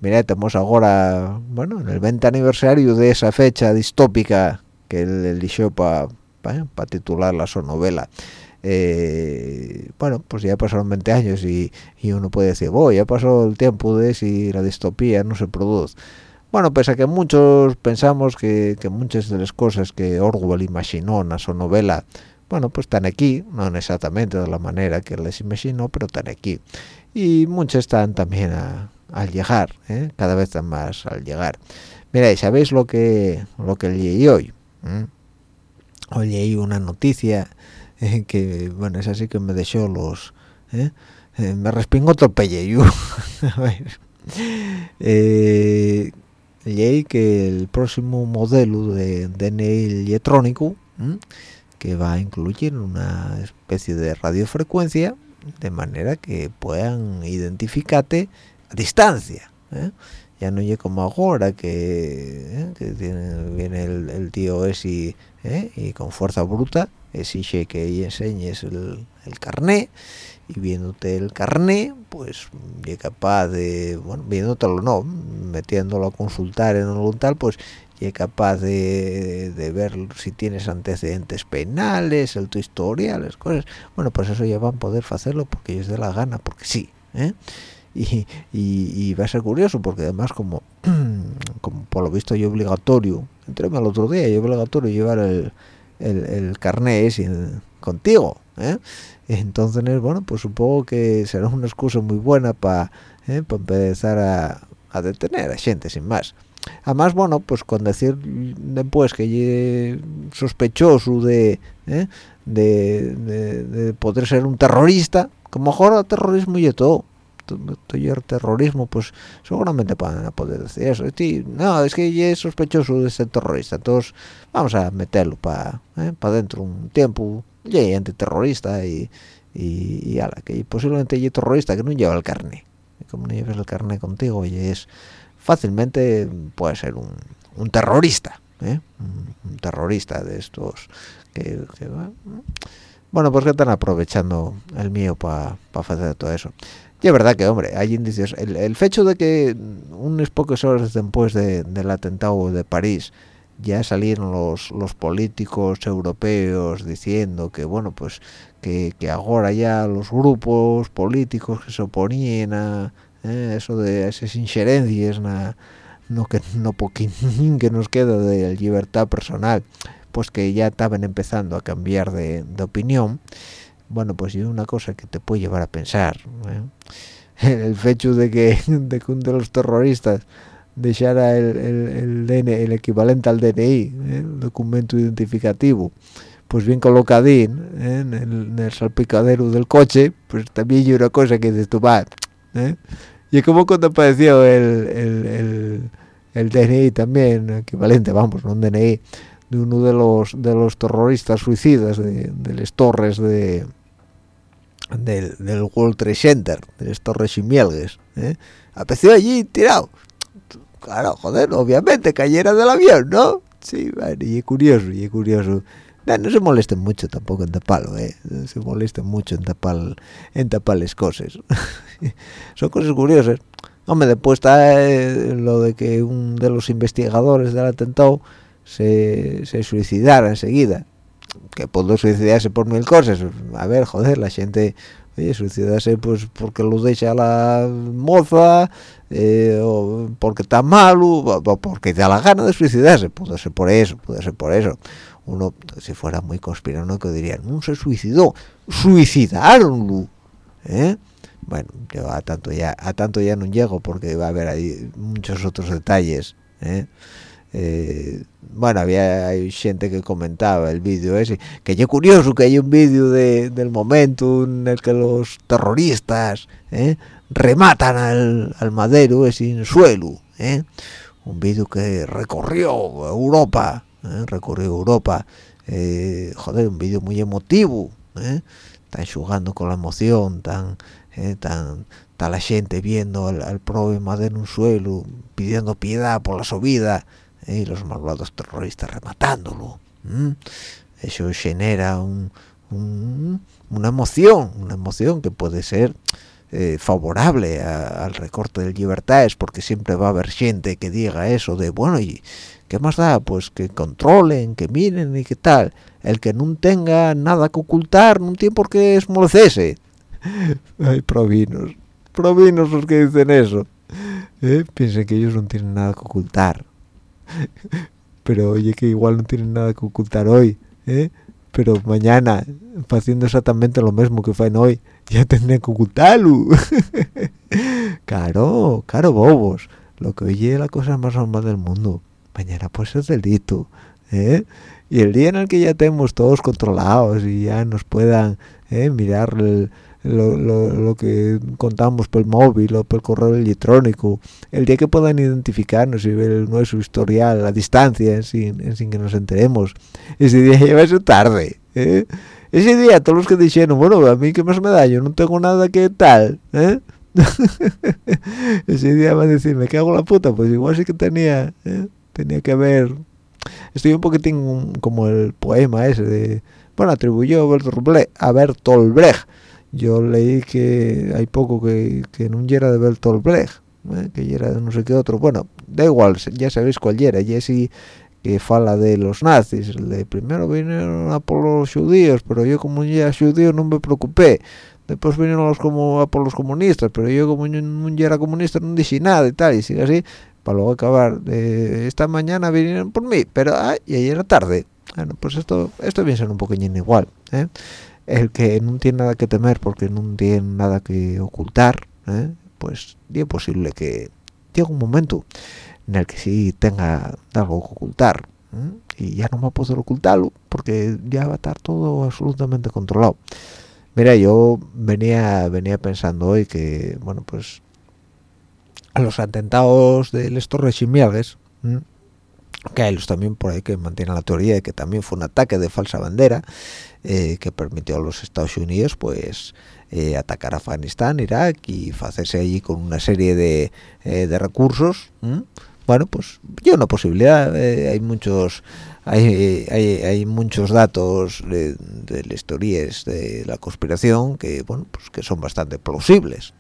mira estamos ahora bueno en el 20 aniversario de esa fecha distópica que él eligió para titular la su novela eh, bueno, pues ya pasaron 20 años y, uno puede decir, oh, ya pasó el tiempo de si la distopía no se produce. Bueno, pese a que muchos pensamos que, muchas de las cosas que Orwell imaginó en su novela, bueno, pues están aquí, no exactamente de la manera que les imaginó, pero están aquí. Y muchas están también al llegar, ¿eh? cada vez están más al llegar. Mira, ¿sabéis lo que lo que leí hoy? ¿Mm? Hoy leí una noticia que bueno es así que me dejó los ¿eh? Eh, me respingo otro pelleyu eh, que el próximo modelo de DNI electrónico que va a incluir una especie de radiofrecuencia de manera que puedan identificarte a distancia ya no llega como ahora que, viene el, tío ese y con fuerza bruta exige que enseñes el, el carné y viéndote el carné pues es capaz de bueno viéndotelo no metiéndolo a consultar en un tal pues es capaz de, de, ver si tienes antecedentes penales el tu historial las cosas bueno pues eso ya van a poder hacerlo porque ellos de la gana porque sí ¿eh? y, y, va a ser curioso porque además como como por lo visto es obligatorio entré el otro día es obligatorio llevar el, el, el carnet contigo ¿eh? entonces bueno pues supongo que será una excusa muy buena para ¿eh? empezar a, a, detener a gente sin más además bueno pues con decir después que sospechoso de, ¿eh? de, de, de poder ser un terrorista como mejor terrorismo y todo el terrorismo, pues seguramente van a poder decir eso. no, es que es sospechoso de ser terrorista, entonces vamos a meterlo para ¿eh? para dentro un tiempo, y antiterrorista y, y, y ala, que posiblemente es terrorista que no lleva el carne. como no lleves el carne contigo, y es fácilmente puede ser un, un terrorista, ¿eh? un, terrorista de estos que, bueno, pues que están aprovechando el mío para hacer todo eso. Y es verdad que, hombre, hay indicios. El, el hecho de que unas pocas horas después del atentado de París ya salieron los, los políticos europeos diciendo que, bueno, pues que, que ahora ya los grupos políticos que se oponían a eh, eso de esas injerencias, no que no poquín que nos queda de libertad personal, pues que ya estaban empezando a cambiar de, de opinión bueno pues es una cosa que te puede llevar a pensar ¿eh? el hecho de que, de uno de los terroristas dejara el, el, el, el equivalente al DNI ¿eh? el documento identificativo pues bien colocadín ¿eh? en, el, salpicadero del coche pues también hay una cosa que dices tú va y como cuando apareció el, el, el, DNI también equivalente vamos no un DNI de uno de los de los terroristas suicidas de, de las torres de del, del World Trade Center, de las torres Chimielgues, ¿eh? apareció allí tirado. Claro, joder, obviamente cayera del avión, ¿no? Sí, y es curioso, y es curioso. No, se molesten mucho tampoco en taparlo, ¿eh? No se molesten mucho en tapar, en tapar las cosas. Son cosas curiosas. Hombre, después está eh, lo de que un de los investigadores del atentado se, se suicidara enseguida que puedo suicidarse por mil cosas a ver joder la gente oye suicidarse pues porque lo deja la moza eh, o porque está malo o porque da la gana de suicidarse puede ser por eso puede ser por eso uno si fuera muy conspiranoico diría no se suicidó suicidaronlo ¿eh? bueno yo a tanto ya a tanto ya no llego porque va a haber ahí muchos otros detalles ¿eh? Eh, bueno había hay gente que comentaba el vídeo ese que yo curioso que hay un vídeo de, del momento en el que los terroristas ¿eh? rematan al, al, madero ese en suelo ¿eh? un vídeo que recorrió Europa recorrió Europa joder un vídeo muy emotivo tan jugando con la emoción tan tan está la gente viendo al, al pobre madero en un suelo pidiendo piedad por la subida y los malvados terroristas rematándolo eso genera un, una emoción una emoción que puede ser eh, favorable al recorte de libertades porque siempre va a haber gente que diga eso de bueno y qué más da pues que controlen que miren y qué tal el que no tenga nada que ocultar no tiene por qué esmolecerse hay provinos provinos los que dicen eso ¿Eh? piensen que ellos no tienen nada que ocultar pero oye que igual no tienen nada que ocultar hoy ¿eh? pero mañana haciendo exactamente lo mismo que fue hoy ya tendrían que ocultarlo claro claro bobos lo que hoy es la cosa más normal del mundo mañana pues es delito ¿eh? Y el día en el que ya tenemos todos controlados y ya nos puedan ¿eh? mirar el lo, lo, que contamos por el móvil o por el correo electrónico, el día que puedan identificarnos y ver nuestro historial a distancia sin, sin que nos enteremos, ese día ya va a ser tarde. ¿eh? Ese día todos los que dijeron, bueno, a mí qué más me da, yo no tengo nada que tal, ¿eh? ese día va a decir, me cago en la puta, pues igual sí que tenía, ¿eh? tenía que haber... Estoy un poquitín como el poema ese de... Bueno, atribuyó a Bertolt Brecht yo leí que hay poco que, que no era de Bertolt Brecht ¿eh? que era de no sé qué otro. Bueno da igual ya sabéis cuál era Jesse que fala de los nazis de primero vinieron a por los judíos pero yo como ya judío no me preocupé. Después vinieron los como por los comunistas pero yo como no era comunista no dije nada y tal y sigue así para luego acabar esta mañana vinieron por mí pero ay, y ayer era tarde bueno pues esto esto viene ser un poquillín igual ¿eh? el que no tiene nada que temer porque no tiene nada que ocultar ¿eh? pues es posible que llegue un momento en el que sí tenga algo que ocultar y ya no va a poder ocultarlo porque ya va a estar todo absolutamente controlado mira yo venía venía pensando hoy que bueno pues a los atentados de las torres chimiales que hay los también por ahí que mantienen la teoría de que también fue un ataque de falsa bandera eh, que permitió a los Estados Unidos pues eh, atacar Afganistán, Irak y hacerse allí con una serie de, eh, de recursos bueno pues yo una posibilidad hay muchos hay, hay, muchos datos de, las historias de la conspiración que bueno pues que son bastante plausibles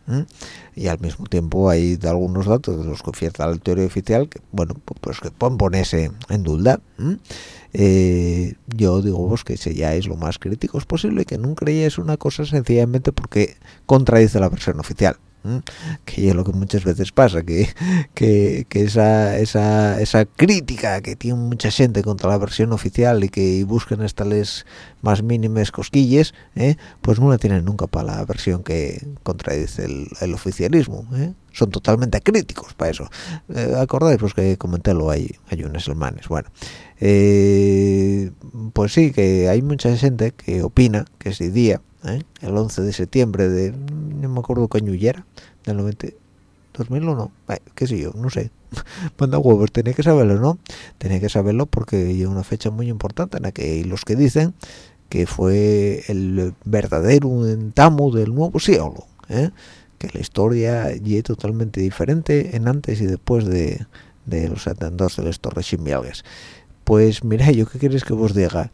y al mismo tiempo hay algunos datos de los que oferta la teoría oficial que bueno pues que pueden ponerse en duda eh, yo digo vos que seáis lo más críticos posible que no creáis una cosa sencillamente porque contradice la versión oficial que es lo que muchas veces pasa que, que, esa, esa, esa crítica que tiene mucha gente contra la versión oficial y que buscan estas más mínimas cosquillas ¿eh? pues no la tienen nunca para la versión que contradice el, oficialismo ¿eh? son totalmente críticos para eso eh, acordáis pues que comentélo hay, hay unas semanas bueno pues sí que hay mucha gente que opina que ese día ¿eh? el 11 de septiembre de no me acuerdo qué año era del 90 2001 eh, qué sé yo no sé manda huevos tenía que saberlo no tenía que saberlo porque es una fecha muy importante en la que los que dicen que fue el verdadero entamo del nuevo siglo ¿eh? que la historia es totalmente diferente en antes y después de, los atentados de las torres pues mira yo qué quieres que vos diga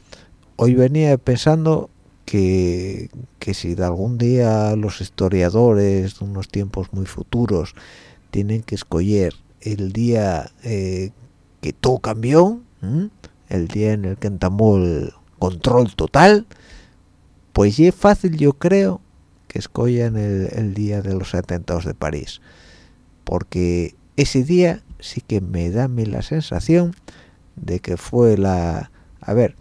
hoy venía pensando que, si de algún día los historiadores de unos tiempos muy futuros tienen que escoger el día eh, que todo cambió, el día en el que entamó el control total, pues es fácil yo creo que escojan el, el día de los atentados de París, porque ese día sí que me da a mí la sensación de que fue la... A ver,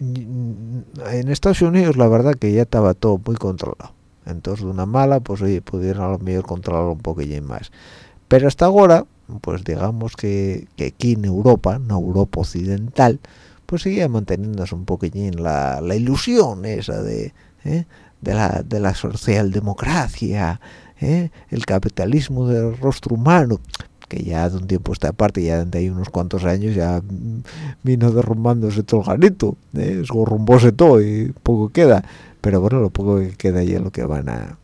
en Estados Unidos la verdad que ya estaba todo muy controlado entonces de una mala pues oye pudieron a lo mejor controlar un poquillo más pero hasta ahora pues digamos que, aquí en Europa en Europa occidental pues seguía manteniéndose un poquillín la, la ilusión esa de ¿eh? de la de la socialdemocracia ¿eh? el capitalismo del rostro humano que ya de un tiempo esta parte, ya de unos cuantos años, ya vino derrumbándose todo el garito, ¿eh? esgorrumbóse todo y poco queda. Pero bueno, lo poco que queda ya es lo que van a,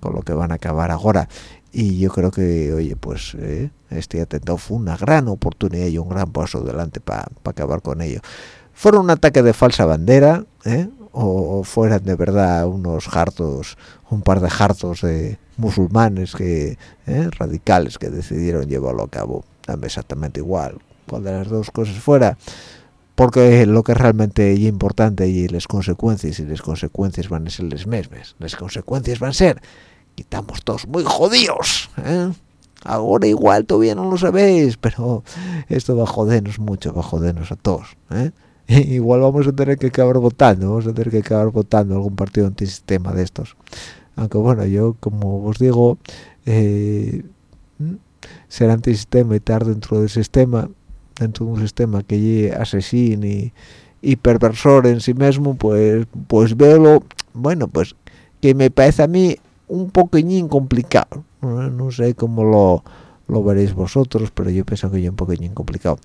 con lo que van a acabar ahora. Y yo creo que, oye, pues ¿eh? este atentado fue una gran oportunidad y un gran paso adelante para acabar con ello. Fueron un ataque de falsa bandera, ¿eh? O, fueran de verdad unos hartos, un par de hartos de musulmanes que ¿eh? radicales que decidieron llevarlo a cabo, dame exactamente igual, cual de las dos cosas fuera, porque lo que realmente es importante y las consecuencias, y las consecuencias van a ser las mismas, las consecuencias van a ser, quitamos todos muy jodidos, ¿eh? ahora igual todavía no lo sabéis, pero esto va a jodernos mucho, va a jodernos a todos, ¿eh? igual vamos a tener que acabar votando, vamos a tener que acabar votando algún partido antisistema de estos. Aunque bueno, yo como os digo, eh, ser antisistema y estar dentro del sistema, dentro de un sistema que es asesino y, y, perversor en sí mismo, pues pues veo, bueno, pues que me parece a mí un poquillín complicado. no sé cómo lo lo veréis vosotros, pero yo pienso que es un poquillo complicado.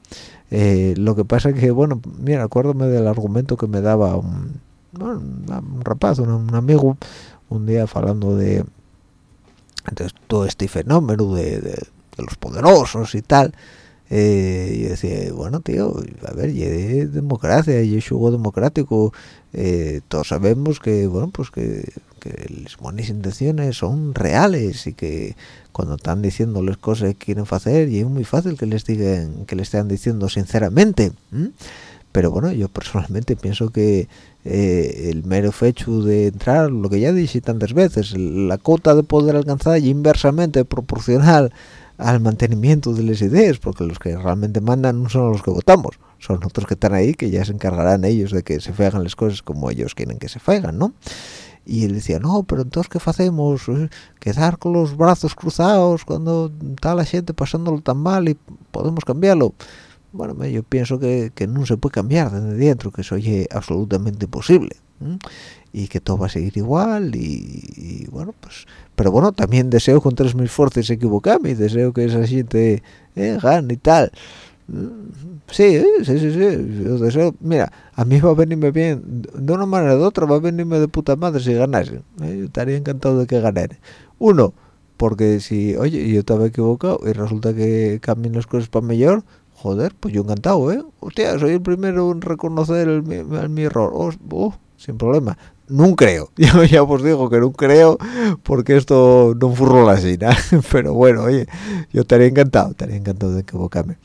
Eh, lo que pasa que, bueno, mira, acuérdame del argumento que me daba un, rapaz, un, amigo, un día hablando de, todo este fenómeno de, los poderosos y tal. Eh, decía, bueno, tío, a ver, de democracia, y es juego democrático. Eh, todos sabemos que, bueno, pues que, que las buenas intenciones son reales y que cuando están diciéndoles cosas que quieren hacer y es muy fácil que les digan que les estén diciendo sinceramente pero bueno yo personalmente pienso que eh, el mero hecho de entrar lo que ya dije tantas veces la cota de poder alcanzar y inversamente proporcional al mantenimiento de las ideas porque los que realmente mandan no son los que votamos son otros que están ahí que ya se encargarán ellos de que se hagan las cosas como ellos quieren que se hagan no y él decía no pero entonces qué hacemos quedar con los brazos cruzados cuando está la gente pasándolo tan mal y podemos cambiarlo bueno yo pienso que, no se puede cambiar desde dentro que eso es absolutamente imposible y que todo va a seguir igual y, bueno pues pero bueno también deseo con tres mil fuerzas equivocarme y deseo que esa gente eh, gane y tal Sí, sí, sí, sí, yo deseo, mira, a mí va a venirme bien, de una manera o de otra va a venirme de puta madre si ganase, ¿eh? estaría encantado de que ganara. Uno, porque si, oye, yo estaba equivocado y resulta que cambian las cosas para mejor, joder, pues yo encantado, ¿eh? Hostia, soy el primero en reconocer el, mi error, oh, sin problema. No creo, yo ya os digo que no creo porque esto no furro la sina, pero bueno, oye, yo estaría encantado, estaría encantado de equivocarme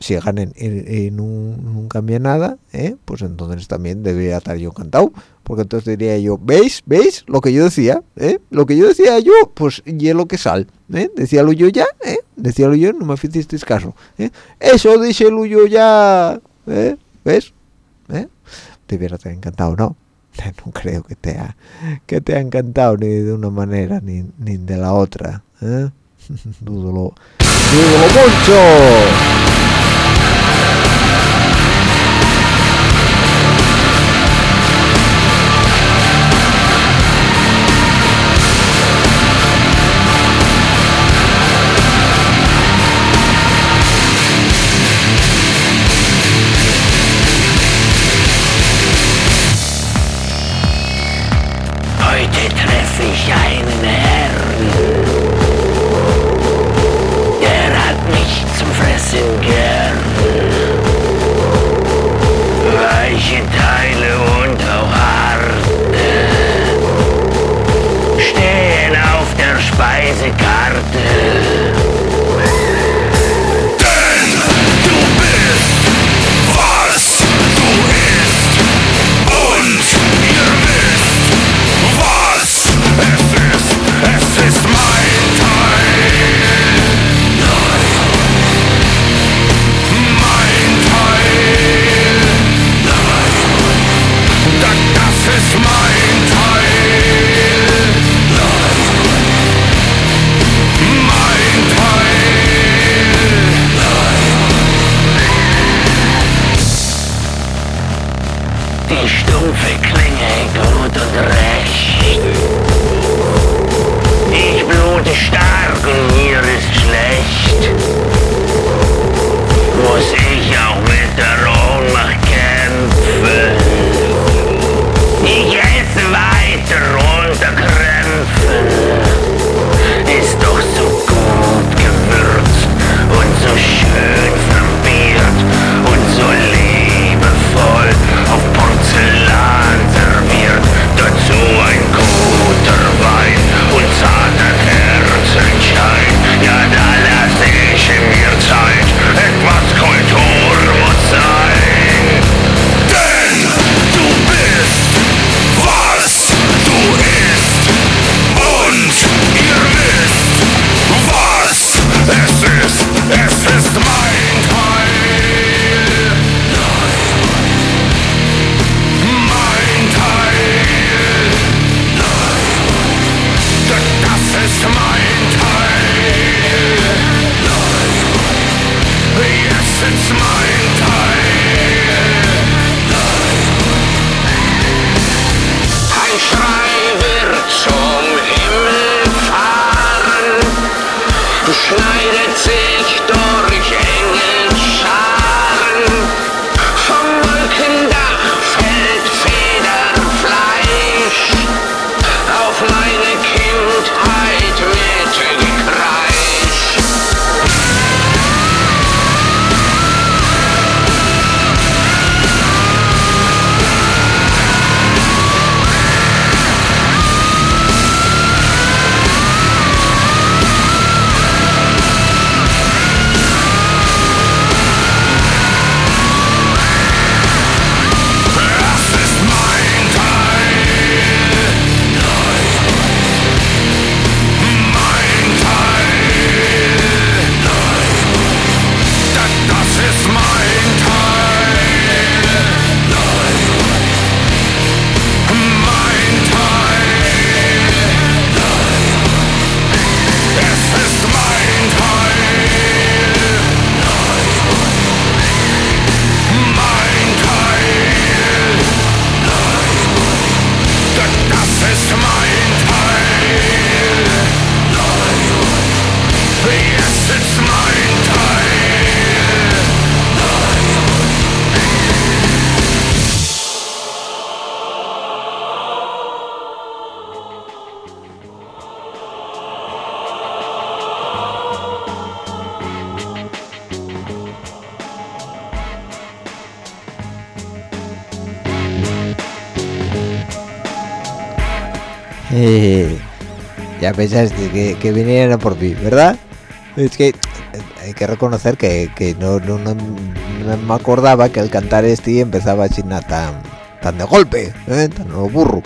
si ganen y, no, cambia nada, ¿eh? pues entonces también debería estar yo encantado, porque entonces diría yo, ¿veis? ¿Veis? Lo que yo decía, ¿eh? Lo que yo decía yo, pues y lo que sal, ¿eh? Decíalo yo ya, ¿eh? Decíalo yo, no me hicisteis caso, ¿eh? Eso lo yo ya, ¿eh? ¿Ves? ¿Eh? Debiera estar encantado, ¿no? No creo que te ha, que te ha encantado ni de una manera ni, ni de la otra, ¿eh? Dúdolo, dúdolo mucho. Eh, ya pensaste que, que vinieran por mí, ¿verdad? Es que hay que reconocer que, que no, no, no, me acordaba que el cantar este empezaba así tan, tan de golpe, ¿eh? tan burro.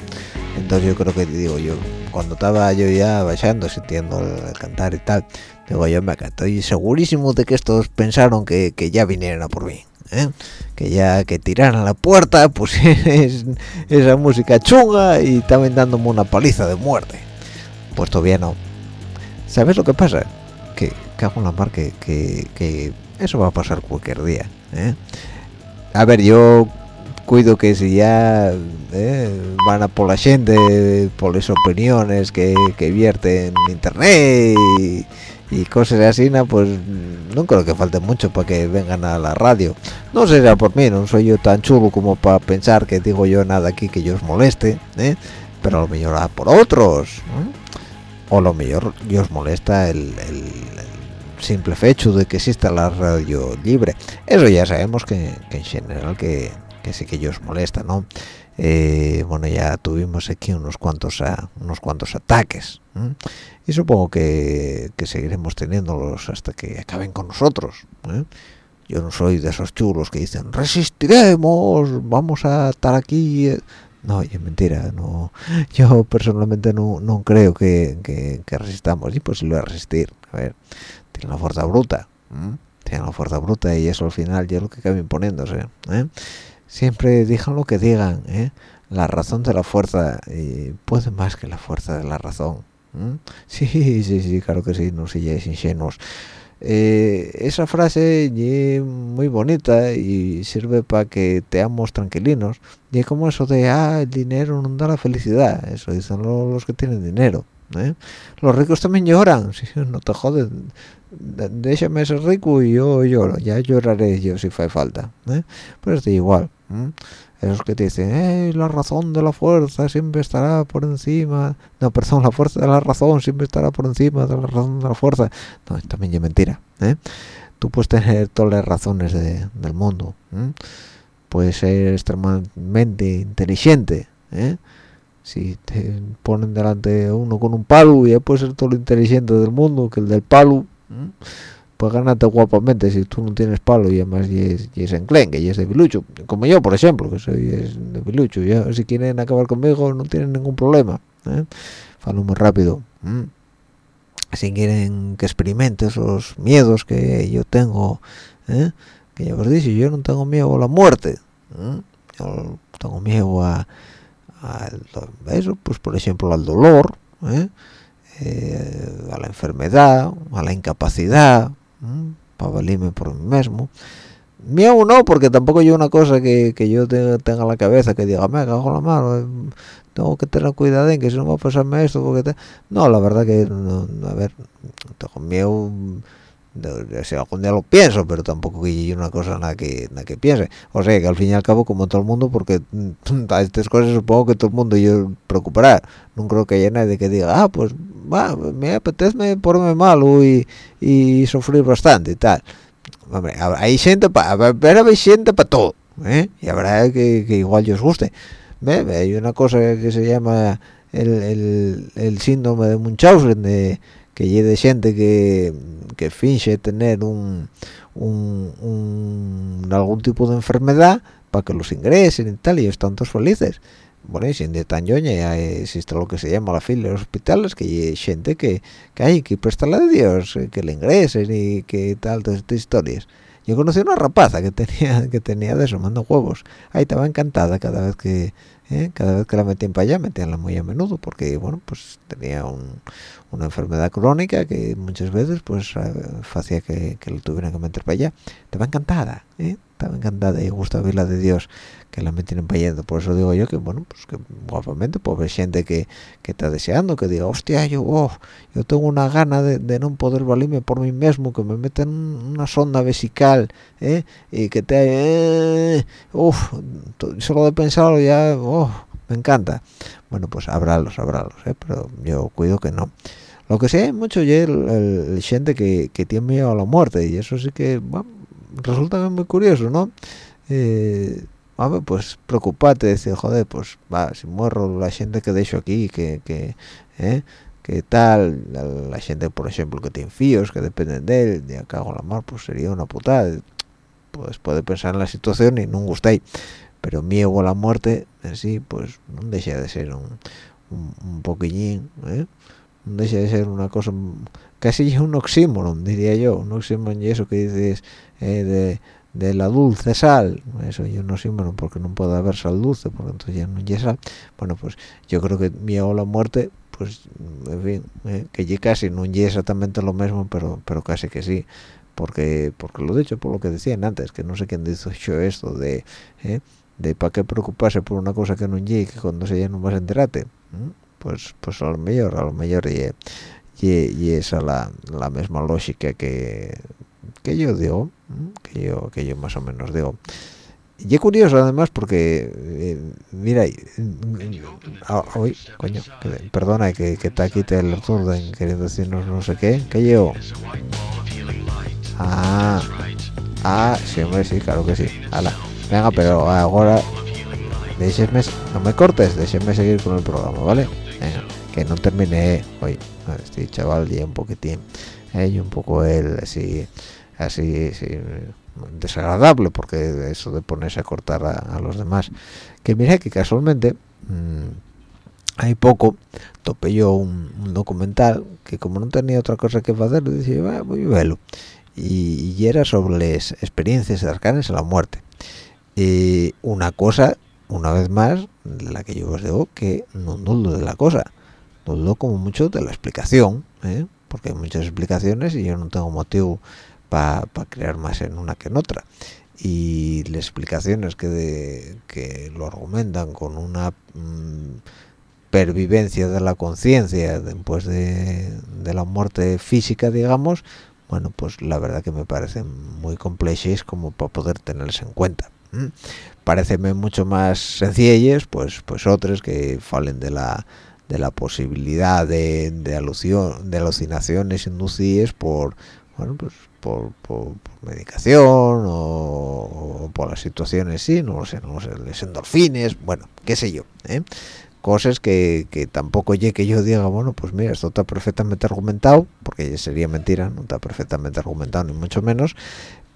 Entonces yo creo que digo yo, cuando estaba yo ya bajando, sintiendo el, cantar y tal, digo yo, me estoy segurísimo de que estos pensaron que, que ya vinieran a por mí. ¿Eh? que ya que tiraran la puerta pues esa música chunga y estaban dándome una paliza de muerte pues todavía no ¿sabes lo que pasa? que cago en la mar que, que, eso va a pasar cualquier día ¿eh? a ver yo cuido que si ya ¿eh? van a por la gente por las opiniones que, que vierten en internet y cosas así, pues no creo que falte mucho para que vengan a la radio. No será por mí, no soy yo tan chulo como para pensar que digo yo nada aquí que yo os moleste, ¿eh? pero a lo mejor por otros. O lo mejor yo os molesta el, simple hecho de que exista la radio libre. Eso ya sabemos que, en general que, que sí que yo os molesta, ¿no? Eh, bueno ya tuvimos aquí unos cuantos unos cuantos ataques y supongo que, seguiremos teniéndolos hasta que acaben con nosotros ¿eh? yo no soy de esos chulos que dicen resistiremos vamos a estar aquí no es mentira no. Yo personalmente no, no creo que, que, resistamos. Y pues lo voy a resistir a ver tiene la fuerza bruta tiene la fuerza bruta y eso al final ya es lo que acaba imponiéndose ¿eh? Siempre digan lo que digan ¿eh? la razón de la fuerza puede más que la fuerza de la razón sí sí sí claro que sí no seáis ingenuos. Eh, esa frase es muy bonita y sirve para que teamos tranquilinos. Y es como eso de ah el dinero no da la felicidad eso dicen los, que tienen dinero ¿eh? los ricos también lloran. Sí, no te jodes. Déjame ser rico y yo lloro. Ya lloraré yo si fue falta ¿eh? pero es igual esos que te dicen eh, la razón de la fuerza siempre estará por encima no perdón la fuerza de la razón siempre estará por encima de la razón de la fuerza. No también es mentira ¿eh? tú puedes tener todas las razones del mundo puedes ser extremadamente inteligente ¿eh? si te ponen delante uno con un palo ya puede ser todo lo inteligente del mundo que el del palo pues ganate guapamente si tú no tienes palo y además y es, y es enclenque y es de bilucho como yo por ejemplo que soy de bilucho ya si quieren acabar conmigo no tienen ningún problema ¿eh? falo muy rápido si quieren que experimente esos miedos que yo tengo ¿eh? que ya os dije yo no tengo miedo a la muerte ¿eh? yo tengo miedo a, a, eso pues por ejemplo al dolor ¿eh? Eh, a la enfermedad, a la incapacidad, para valirme por mí mismo. Miedo no, porque tampoco yo una cosa que, que yo tenga en la cabeza que diga, me cago la mano, eh, tengo que tener cuidado en que si no va a pasarme esto, porque no, la verdad que, a ver, tengo miedo si algún día lo pienso pero tampoco que yo una cosa nada que nada que piense o sea que al fin y al cabo como todo el mundo porque a estas cosas supongo que todo el mundo yo preocupará no creo que haya nadie que diga ah pues va me apetece ponerme malo y, y sufrir bastante y tal Hombre, hay gente para gente para todo ¿eh? y habrá que, que igual yo os guste ¿Ve? hay una cosa que se llama el, el, el síndrome de Munchausen de que de gente que, que finge tener un, un, algún tipo de enfermedad para que los ingresen y tal, y están todos felices. Bueno, y sin de tan yoña ya existe lo que se llama la fila de los hospitales, que hay gente que, que hay que prestarle a Dios, que le ingresen y que tal, todas estas historias. Yo conocí una rapaza que tenía que tenía de eso, mando huevos. Ahí estaba encantada cada vez que ¿eh? cada vez que la metían para allá, metíanla muy a menudo, porque bueno, pues tenía una enfermedad crónica que muchas veces pues hacía que, que lo tuvieran que meter para allá. Estaba encantada, ¿eh? estaba encantada y gustaba la de Dios que la metieron para por eso digo yo que bueno pues que guapamente pobre gente que, que está deseando que diga hostia yo oh, yo tengo una gana de, no poder valerme por mí mismo que me meten una sonda vesical ¿eh? y que te eh, solo de pensarlo ya oh, me encanta bueno pues habrálos habrálos ¿eh? pero yo cuido que no lo que sé mucho es el, gente que, que tiene miedo a la muerte y eso sí que bueno, resulta muy curioso no eh, pues preocupate decir joder pues va si muero la gente que dejo aquí que que ¿eh? que tal la, gente por ejemplo que tiene fíos que dependen de él ya cago la mar pues sería una putada pues puede pensar en la situación y no gustáis pero miedo a la muerte en sí pues no deja de ser un, un, poquillín ¿eh? No deja de ser una cosa casi un oxímoron diría yo un oxímoron y eso que dices eh, de, de, la dulce sal. Eso yo no oxímoron porque no puede haber sal dulce porque entonces ya no hay sal. Bueno pues yo creo que miedo a la muerte pues en fin eh, que ya casi no es exactamente lo mismo pero pero casi que sí. Porque porque lo dicho por lo que decían antes que no sé quién dijo esto de eh, de para qué preocuparse por una cosa que no llegue que cuando se ya no vas a enterarte pues pues a lo mejor a lo mejor y, y, esa la, la misma lógica que que yo digo que yo que yo más o menos digo. Y es curioso además porque eh, mira ah, hoy coño perdona que, que está aquí el orden queriendo decirnos no sé qué que yo ah ah sí hombre sí claro que sí venga pero ahora no me cortes déjeme seguir con el programa vale venga, que no termine hoy este chaval ya un poquitín eh, y un poco él así así, desagradable porque eso de ponerse a cortar a, los demás. Que mire que casualmente mmm, hay poco topé yo un, documental que como no tenía otra cosa que hacer decía va, voy a y, y, era sobre las experiencias cercanas a la muerte. Y una cosa una vez más la que yo os digo que no dudo de la cosa. Dudo como mucho de la explicación ¿eh? porque hay muchas explicaciones y yo no tengo motivo para crear más en una que en otra. Y las explicaciones que, que lo argumentan con una mm, pervivencia de la conciencia después de, la muerte física digamos bueno pues la verdad que me parecen muy complejos como para poder tenerlas en cuenta pareceme mucho más sencillas pues pues otras que falen de la de la posibilidad de, de, alusión, de alucinaciones inducidas por bueno pues por, medicación o, por las situaciones sí no lo sé no sé les endorfines bueno qué sé yo ¿eh? cosas que, que tampoco llegue que yo diga bueno pues mira esto está perfectamente argumentado porque sería mentira no está perfectamente argumentado ni mucho menos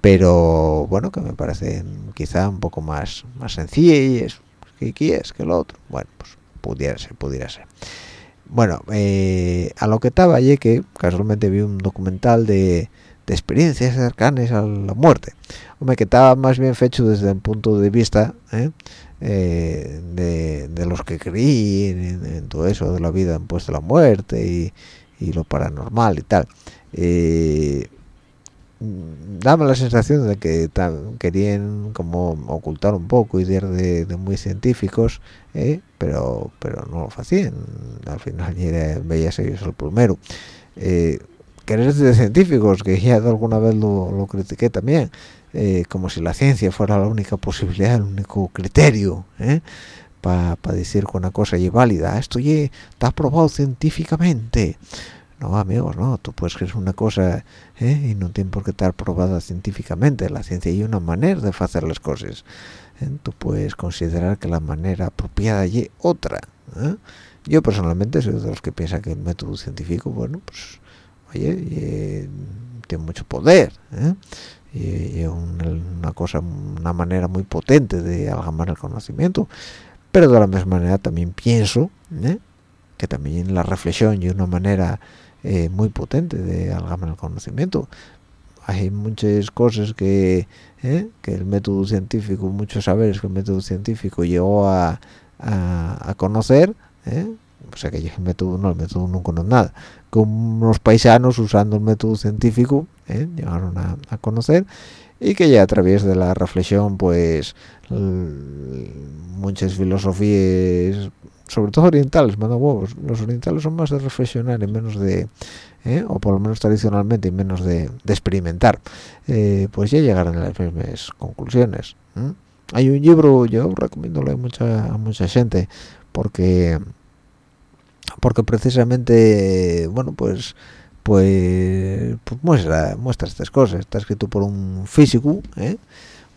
pero bueno que me parecen quizá un poco más más sencillas que quieres que lo otro bueno pues pudiera ser pudiera ser bueno eh, a lo que estaba allí que casualmente vi un documental de experiencias cercanas a la muerte. Hombre, que estaba más bien fecho desde el punto de vista ¿eh? Eh, de, los que creían en, todo eso de la vida después de la muerte y, lo paranormal y tal. Eh, dame la sensación de que querían como ocultar un poco y de, de muy científicos, pero pero no lo hacían. Al final veías ellos el primero querer de científicos, que ya alguna vez lo, critiqué también, eh, como si la ciencia fuera la única posibilidad, el único criterio ¿eh? para decir que una cosa es válida. Esto ya está probado científicamente. No, amigos, no, tú puedes creer una cosa ¿eh? y no tiene por qué estar probada científicamente. La ciencia hay una manera de hacer las cosas. Tú puedes considerar que la manera apropiada y otra. Yo personalmente soy de los que piensan que el método científico, bueno, pues oye, tiene mucho poder, ¿eh? y, una cosa, una manera muy potente de algamar el conocimiento, pero de la misma manera también pienso ¿eh? que también la reflexión y una manera eh, muy potente de algamar el conocimiento. Hay muchas cosas que, que el método científico, muchos saberes que el método científico llegó a, a, conocer, o sea que el método no, el método no conoce nada, como los paisanos usando el método científico ¿eh? llegaron a, conocer y que ya a través de la reflexión pues muchas filosofías sobre todo orientales manda huevos los orientales son más de reflexionar y menos de ¿eh? o por lo menos tradicionalmente y menos de, experimentar eh, pues ya llegaron a las mismas conclusiones hay un libro yo recomiendo a mucha a mucha gente porque porque precisamente bueno pues pues, pues muestra muestra estas cosas está escrito por un físico ¿eh?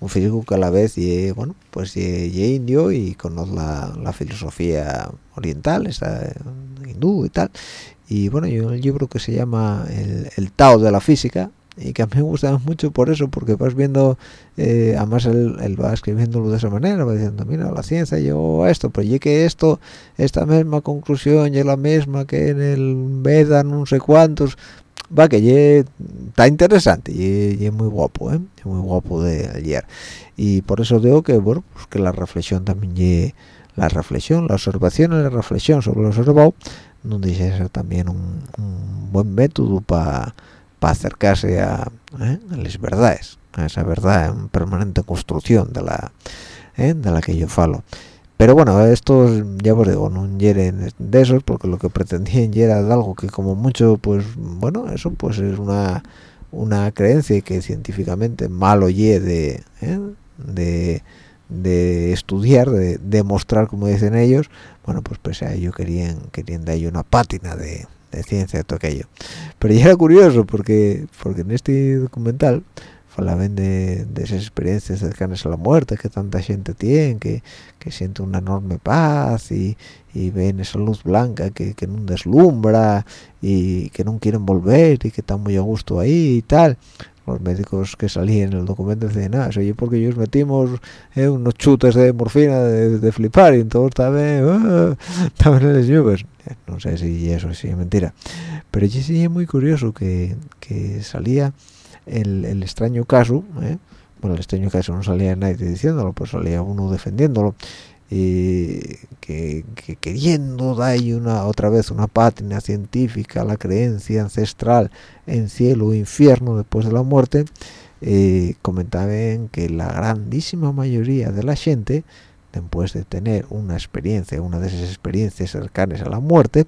Un físico que a la vez y bueno pues y, indio y conoce la, filosofía oriental esa hindú y tal. Y bueno hay un libro que se llama el, Tao de la física y que a mí me gusta mucho por eso porque vas viendo eh, además él, va escribiéndolo de esa manera va diciendo mira la ciencia llegó a esto pero que esto esta misma conclusión es la misma que en el Veda no sé cuántos va que está interesante y, es muy guapo ¿eh? muy guapo de ayer y por eso digo que bueno pues que la reflexión también ye, la reflexión la observación y la reflexión sobre lo observado no dice ser también un, buen método para acercarse a, ¿eh? a, las verdades a esa verdad en permanente construcción de la ¿eh? de la que yo falo pero bueno estos ya os digo no hieren de esos porque lo que pretendían era algo que como mucho pues bueno eso pues es una una creencia que científicamente malo ye de, ¿eh? de estudiar de demostrar como dicen ellos bueno pues pese a ello querían querían darle una pátina de, ciencia de todo aquello pero ya era curioso porque porque en este documental hablaban de, de, esas experiencias cercanas a la muerte que tanta gente tiene, que, que siente una enorme paz y, y ven esa luz blanca que, que no deslumbra y que no quieren volver y que están muy a gusto ahí y tal. Los médicos que salían en el documento decían, ah, oye, porque ellos metimos eh, unos chutes de morfina de, de flipar y todos estaban, uh, estaban en las nubes. No sé si eso es mentira. Pero sí es muy curioso que, que salía el, extraño caso, ¿eh? bueno, el extraño caso no salía nadie diciéndolo, pues salía uno defendiéndolo, y que, queriendo dar una otra vez una pátina científica a la creencia ancestral en cielo o infierno después de la muerte, eh, comentaban que la grandísima mayoría de la gente, después de tener una experiencia, una de esas experiencias cercanas a la muerte,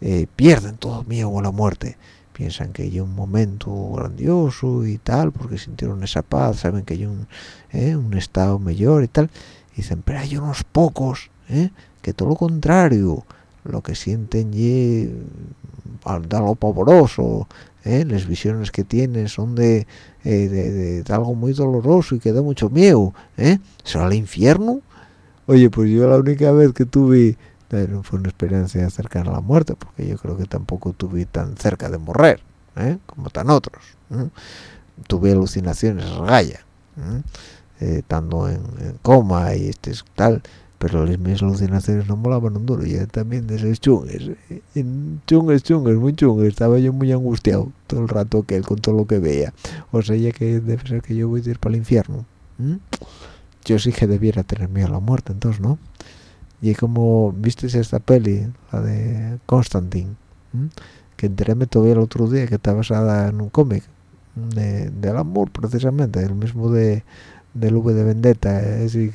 eh, pierden todo miedo a la muerte piensan que hay un momento grandioso y tal, porque sintieron esa paz, saben que hay un, eh, un estado mejor y tal, y dicen, pero hay unos pocos, eh, que todo lo contrario, lo que sienten y algo pavoroso, eh, las visiones que tienen son de, de, algo muy doloroso y que da mucho miedo, ¿eh? ¿será el infierno? Oye, pues yo la única vez que tuve no fue una experiencia cercana a la muerte porque yo creo que tampoco tuve tan cerca de morir ¿eh? como tan otros tuve alucinaciones raya eh, estando en, coma y este tal pero mis alucinaciones no molaban un duro. Yo también de esos chungues chungues chungues muy chungues estaba yo muy angustiado todo el rato que él con todo lo que veía. O sea ya que debe ser que yo voy a ir para el infierno yo sí que debiera tener miedo a la muerte entonces no y como viste esta peli la de Constantine que enteréme todavía el otro día que está basada en un cómic de, del amor precisamente el mismo de del V de Vendetta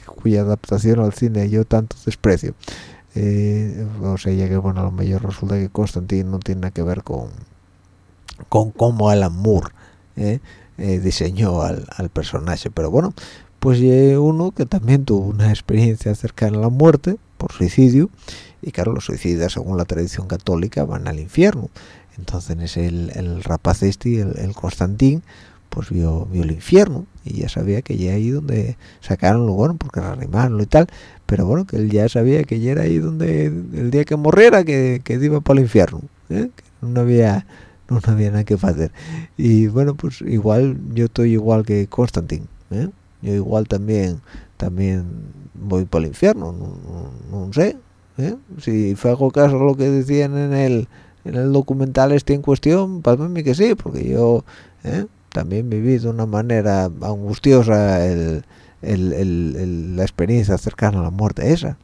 cuya adaptación al cine yo tanto desprecio. Eh, o sea ya que bueno a lo mejor resulta que Constantine no tiene nada que ver con con cómo Alan Moore eh, eh, diseñó al, al personaje. Pero bueno pues uno que también tuvo una experiencia cercana a la muerte suicidio y claro los suicidas según la tradición católica van al infierno entonces el, el rapaz este el, el Constantín pues vio, vio el infierno y ya sabía que ya ahí donde sacaron lo bueno porque reanimaron y tal pero bueno que él ya sabía que ya era ahí donde el día que morriera que, que iba para el infierno ¿eh? no había no había nada que hacer y bueno pues igual yo estoy igual que Constantín ¿eh? yo igual también también voy para el infierno no, sé ¿eh? si hago caso lo que decían en el en el documental este en cuestión para mí que sí porque yo ¿eh? también viví de una manera angustiosa el, la experiencia cercana a la muerte esa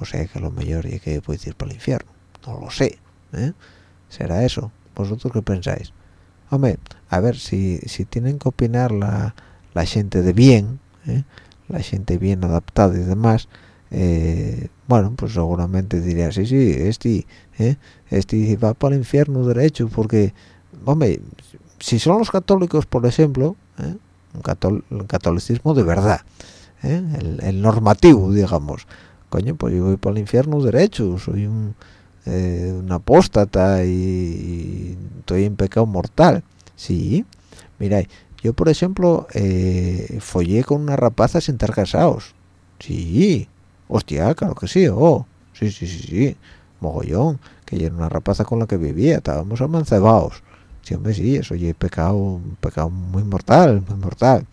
o sea que lo mejor es que a ir para el infierno no lo sé ¿eh? será eso vosotros qué pensáis hombre a ver si, si tienen que opinar la, la gente de bien la gente bien adaptada y demás eh, bueno pues seguramente diría sí sí este ¿eh? este va para el infierno derecho porque hombre si son los católicos por ejemplo ¿eh? un, catolicismo de verdad ¿eh? el, normativo digamos coño pues yo voy para el infierno derecho soy un, un apóstata y, y, estoy en pecado mortal sí mira yo por ejemplo eh, follé con una rapaza sin estar casados. Sí. Hostia claro que sí oh. Sí sí sí sí. Mogollón que era una rapaza con la que vivía estábamos amancebados. Siempre sí eso es pecado pecado muy mortal muy mortal.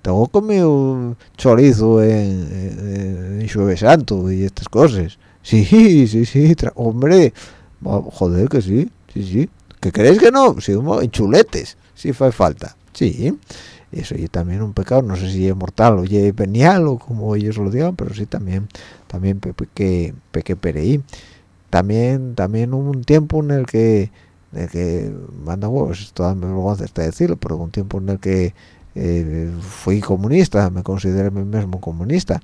Tengo comido chorizo en, en, Santo y estas cosas. Sí sí sí hombre. Joder que sí sí sí. Que crees que no sí en chuletes si fue falta sí eso y también un pecado no sé si es mortal o es venial o como ellos lo digan pero sí también también peque peque pereí también también hubo un tiempo en el que en el que manda huevos esto me vergüenza está decirlo pero un tiempo en el que eh, fui comunista, me considero mí mismo comunista.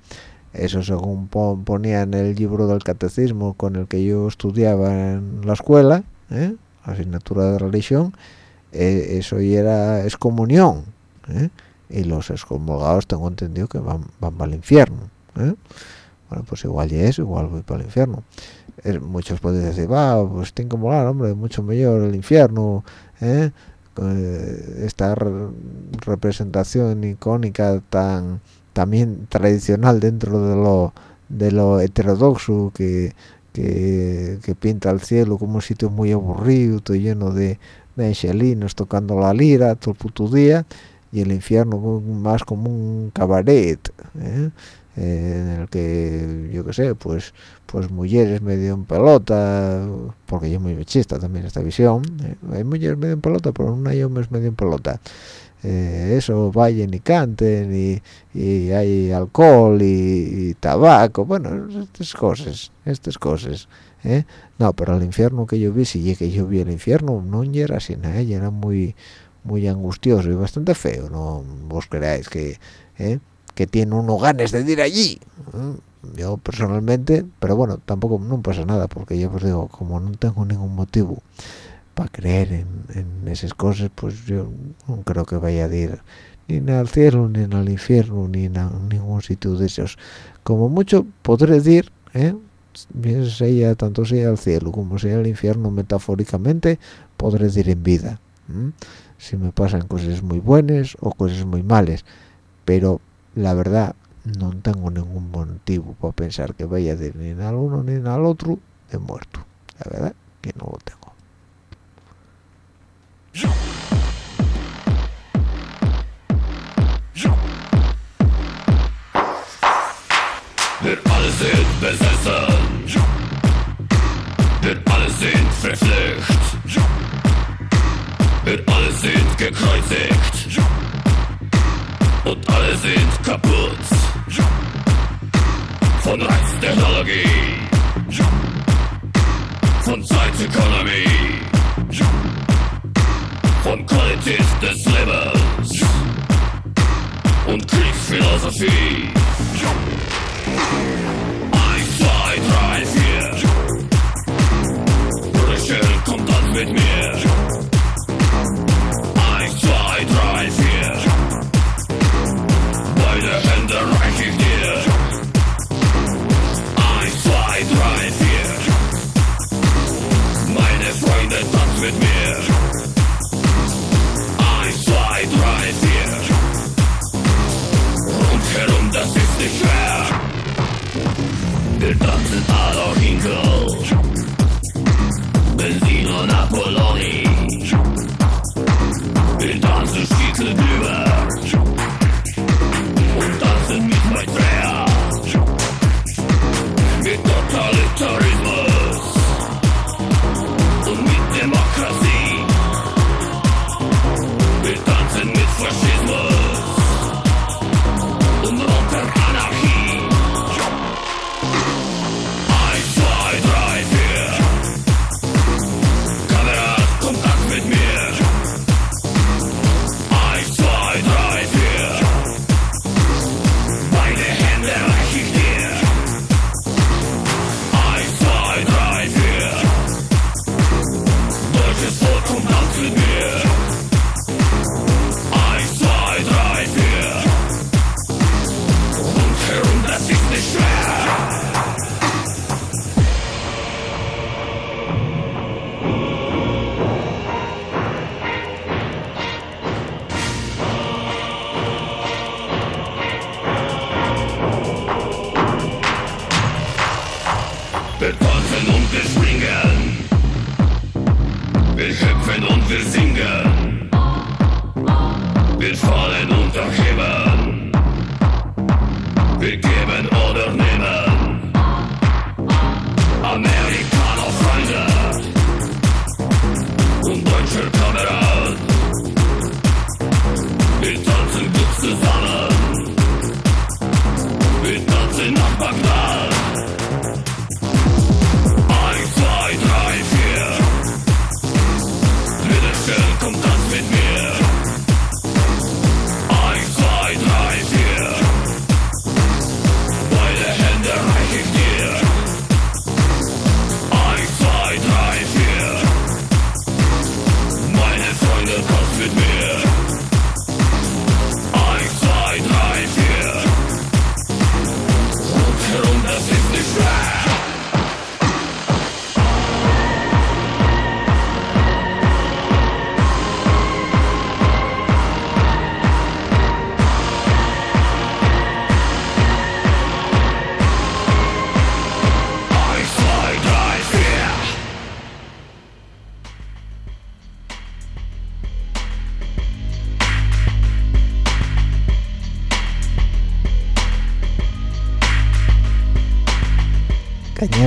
Eso según ponía en el libro del catecismo con el que yo estudiaba en la escuela, ¿eh? asignatura de religión, eh, eso ya era excomunión. ¿eh? Y los excomulgados tengo entendido que van, van para el infierno. Bueno, pues igual ya es, igual voy para el infierno. muchos pueden decir, va, pues tengo que molar, hombre, mucho mejor el infierno, ¿eh? Eh, esta representación icónica tan también tradicional dentro de lo de lo heterodoxo que, que, pinta el cielo como un sitio muy aburrido, todo lleno de, de angelinos tocando la lira todo el puto día y el infierno más como un cabaret ¿eh? en el que yo qué sé pues pues mujeres medio en pelota porque yo muy machista también esta visión ¿eh? hay mujeres medio en pelota pero una yo es medio en pelota eh, eso vayan y canten y, hay alcohol y, tabaco bueno estas cosas estas cosas. No pero el infierno que yo vi si que yo vi el infierno no era así nada era muy muy angustioso y bastante feo no vos creáis que que tiene uno ganas de ir allí yo personalmente pero bueno tampoco no pasa nada porque yo os digo como no tengo ningún motivo para creer en, esas cosas pues yo no creo que vaya a ir ni al cielo ni al infierno ni a ningún sitio de esos. Como mucho podré decir ¿eh? Bien sea tanto sea al cielo como sea al infierno metafóricamente podré decir en vida si me pasan cosas muy buenas o cosas muy malas. Pero la verdad no tengo ningún motivo para pensar que vaya de ni al uno ni al otro de muerto. La verdad que no lo tengo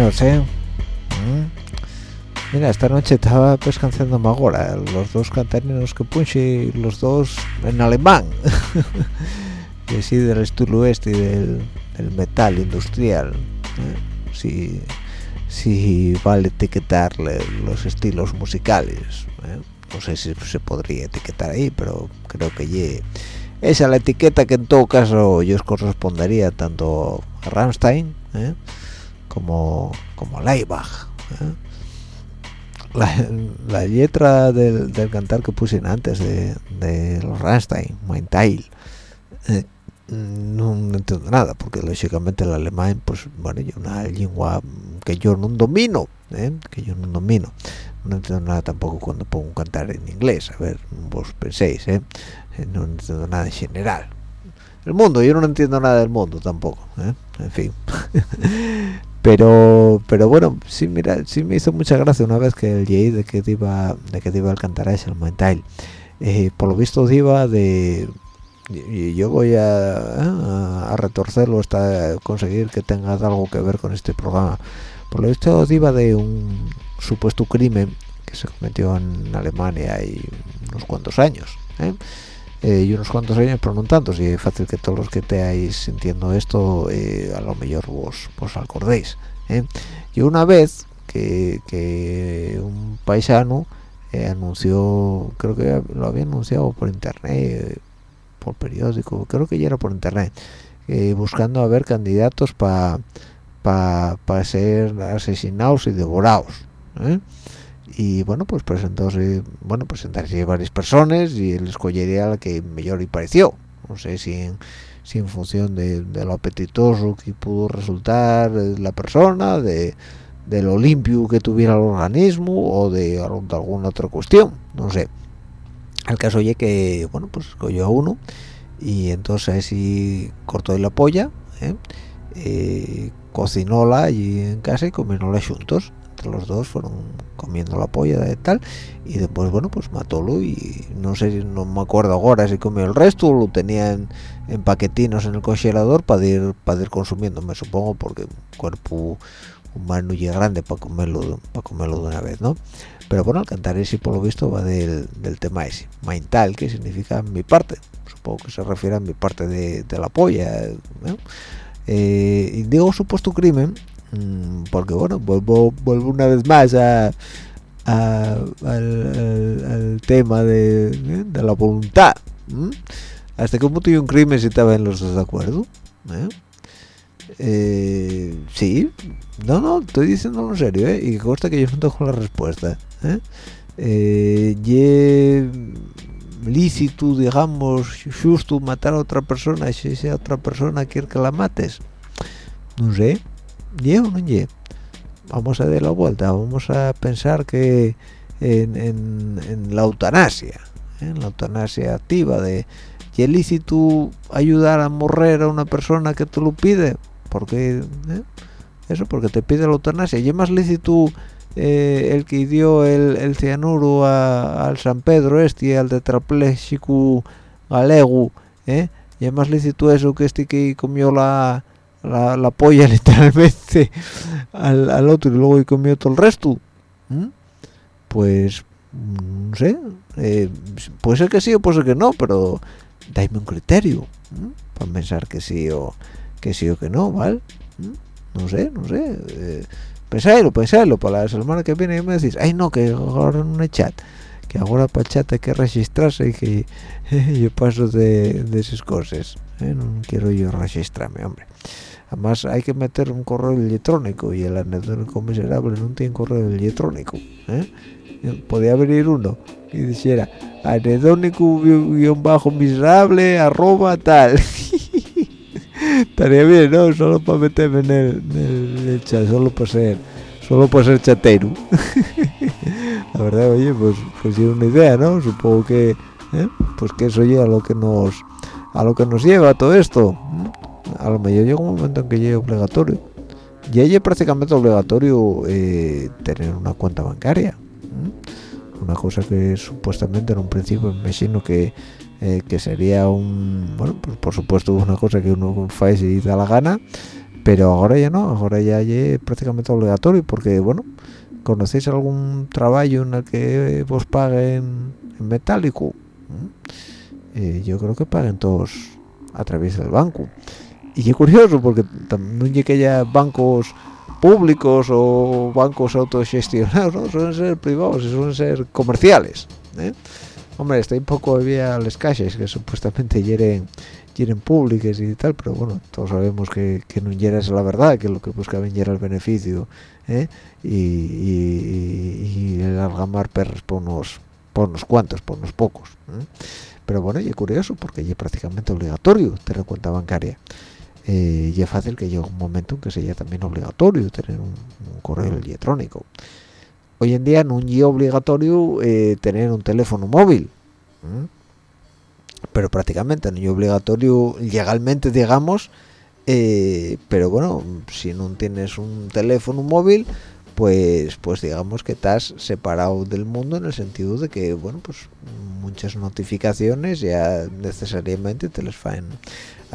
cañeros, ¿eh? Mm. Mira, esta noche estaba pescanciando Magora, los dos cantarinos que puse, los dos en alemán. y así del estilo este del, del metal industrial. ¿eh? Si, si vale etiquetarle los estilos musicales. ¿eh? No sé si se podría etiquetar ahí, pero creo que ye, esa es la etiqueta que en todo caso yo os correspondería tanto a Rammstein ¿eh? Como, como. ¿eh? La, la letra del, del cantar que puse antes de, de los Rammstein, Mein Teil, eh, no entiendo nada, porque lógicamente el alemán, pues bueno, es una lengua que yo no domino, ¿eh? que yo no domino. No entiendo nada tampoco cuando pongo un cantar en inglés, a ver, vos penséis, ¿eh? No entiendo nada en general. El mundo, yo no entiendo nada del mundo tampoco, en fin. pero pero bueno, sí, mira, sí me hizo mucha gracia una vez que el Jay de que iba, de que iba a cantar a ese, el mental. Eh, por lo visto iba de y yo voy a retorcerlo hasta conseguir que tenga algo que ver con este programa. Por lo visto iba de un supuesto crimen que se cometió en Alemania hay unos cuantos años. ¿eh? Eh, y unos cuantos años, pero no tantos, y es fácil que todos los que estéis sintiendo esto, eh, a lo mejor vos, vos acordéis. ¿eh? Y una vez que, que un paisano eh, anunció, creo que lo había anunciado por internet, por periódico, creo que ya era por internet, eh, buscando a ver candidatos para pa, pa ser asesinados y devorados. ¿eh? Y bueno, pues presentóse, bueno, presentarse varias personas y él escogería la que mejor le pareció. No sé si en, si en función de, lo apetitoso que pudo resultar la persona, de, lo limpio que tuviera el organismo o de, de alguna otra cuestión, no sé el caso oye que bueno pues cogió a uno y entonces así cortó la polla ¿eh? Eh, cocinóla allí en casa y comiéndola juntos entre los dos fueron comiendo la polla de tal y después bueno pues matólo y no sé no me acuerdo ahora si comió el resto lo tenía en, en paquetinos en el congelador para ir para ir consumiendo me supongo porque un cuerpo humano y grande para comerlo para comerlo de una vez no pero bueno el cantar ese por lo visto va del, del tema ese mental que significa mi parte supongo que se refiere a mi parte de, de la polla ¿no? eh, y digo supuesto crimen porque bueno vuelvo vuelvo una vez más a, al, tema de, de la voluntad ¿Mm? hasta que punto hay un crimen si estaba en los dos de acuerdo ¿Eh? Eh, sí, no, no, estoy diciéndolo en serio, ¿eh? y consta que yo no tengo la respuesta. ¿eh? Eh, lícito, digamos, justo matar a otra persona si esa otra persona quiere que la mates. No sé, ye o no ye. Vamos a dar la vuelta, vamos a pensar que en, la eutanasia, ¿eh? en la eutanasia activa de y lícito ayudar a morrer a una persona que te lo pide porque ¿eh? eso porque te pide la eutanasia y es más lícito eh, el que dio el, cianuro al San Pedro este al tetrapléjico galego ¿eh? y es más lícito eso que este que comió la la, la polla literalmente al, otro y luego y comió todo el resto ¿Mm? pues no sé eh, puede ser que sí o puede ser que no pero dame un criterio ¿eh? para pensar que sí o que sí o que no, ¿vale? ¿Mm? No sé, no sé. Eh, pensáislo, pensáislo, para la semana que viene me decís, ay no, que ahora no hay chat, que ahora para chat hay que registrarse y que yo paso de, de esas cosas, ¿eh? no quiero yo registrarme, hombre. Además hay que meter un correo electrónico y el anedónico miserable no tiene correo electrónico, ¿eh? podía abrir uno y dijera anedónico guion bajo miserable arroba tal. Estaría bien no solo para meterme en el, chat solo para ser solo para ser chatero. La verdad oye pues pues es una idea no supongo que ¿eh? pues que eso ya lo que nos a lo que nos lleva todo esto a lo mejor llega un momento en que llegue obligatorio. Y es prácticamente obligatorio eh, tener una cuenta bancaria una cosa que supuestamente en un principio me imagino que, eh, que sería un bueno pues por supuesto una cosa que uno hace si da la gana pero ahora ya no ahora ya es prácticamente obligatorio porque bueno conocéis algún trabajo en el que vos paguen en metálico eh, yo creo que paguen todos a través del banco y es curioso porque es que haya bancos públicos o bancos autogestionados ¿no? suelen ser privados y suelen ser comerciales ¿eh? hombre está un poco había las cajas que supuestamente quieren quieren públicas y tal pero bueno todos sabemos que, que no es la verdad que lo que buscaban era el beneficio ¿eh? y, y, y, el algamar perros por unos por unos cuantos por unos pocos ¿eh? pero bueno y es curioso porque es prácticamente obligatorio tener cuenta bancaria eh, y es fácil que llegue un momento en que sea también obligatorio tener un, correo electrónico. Hoy en día no es obligatorio eh, tener un teléfono móvil pero prácticamente no es obligatorio legalmente digamos eh, pero bueno si no tienes un teléfono móvil pues pues digamos que estás separado del mundo en el sentido de que bueno pues muchas notificaciones ya necesariamente te las faen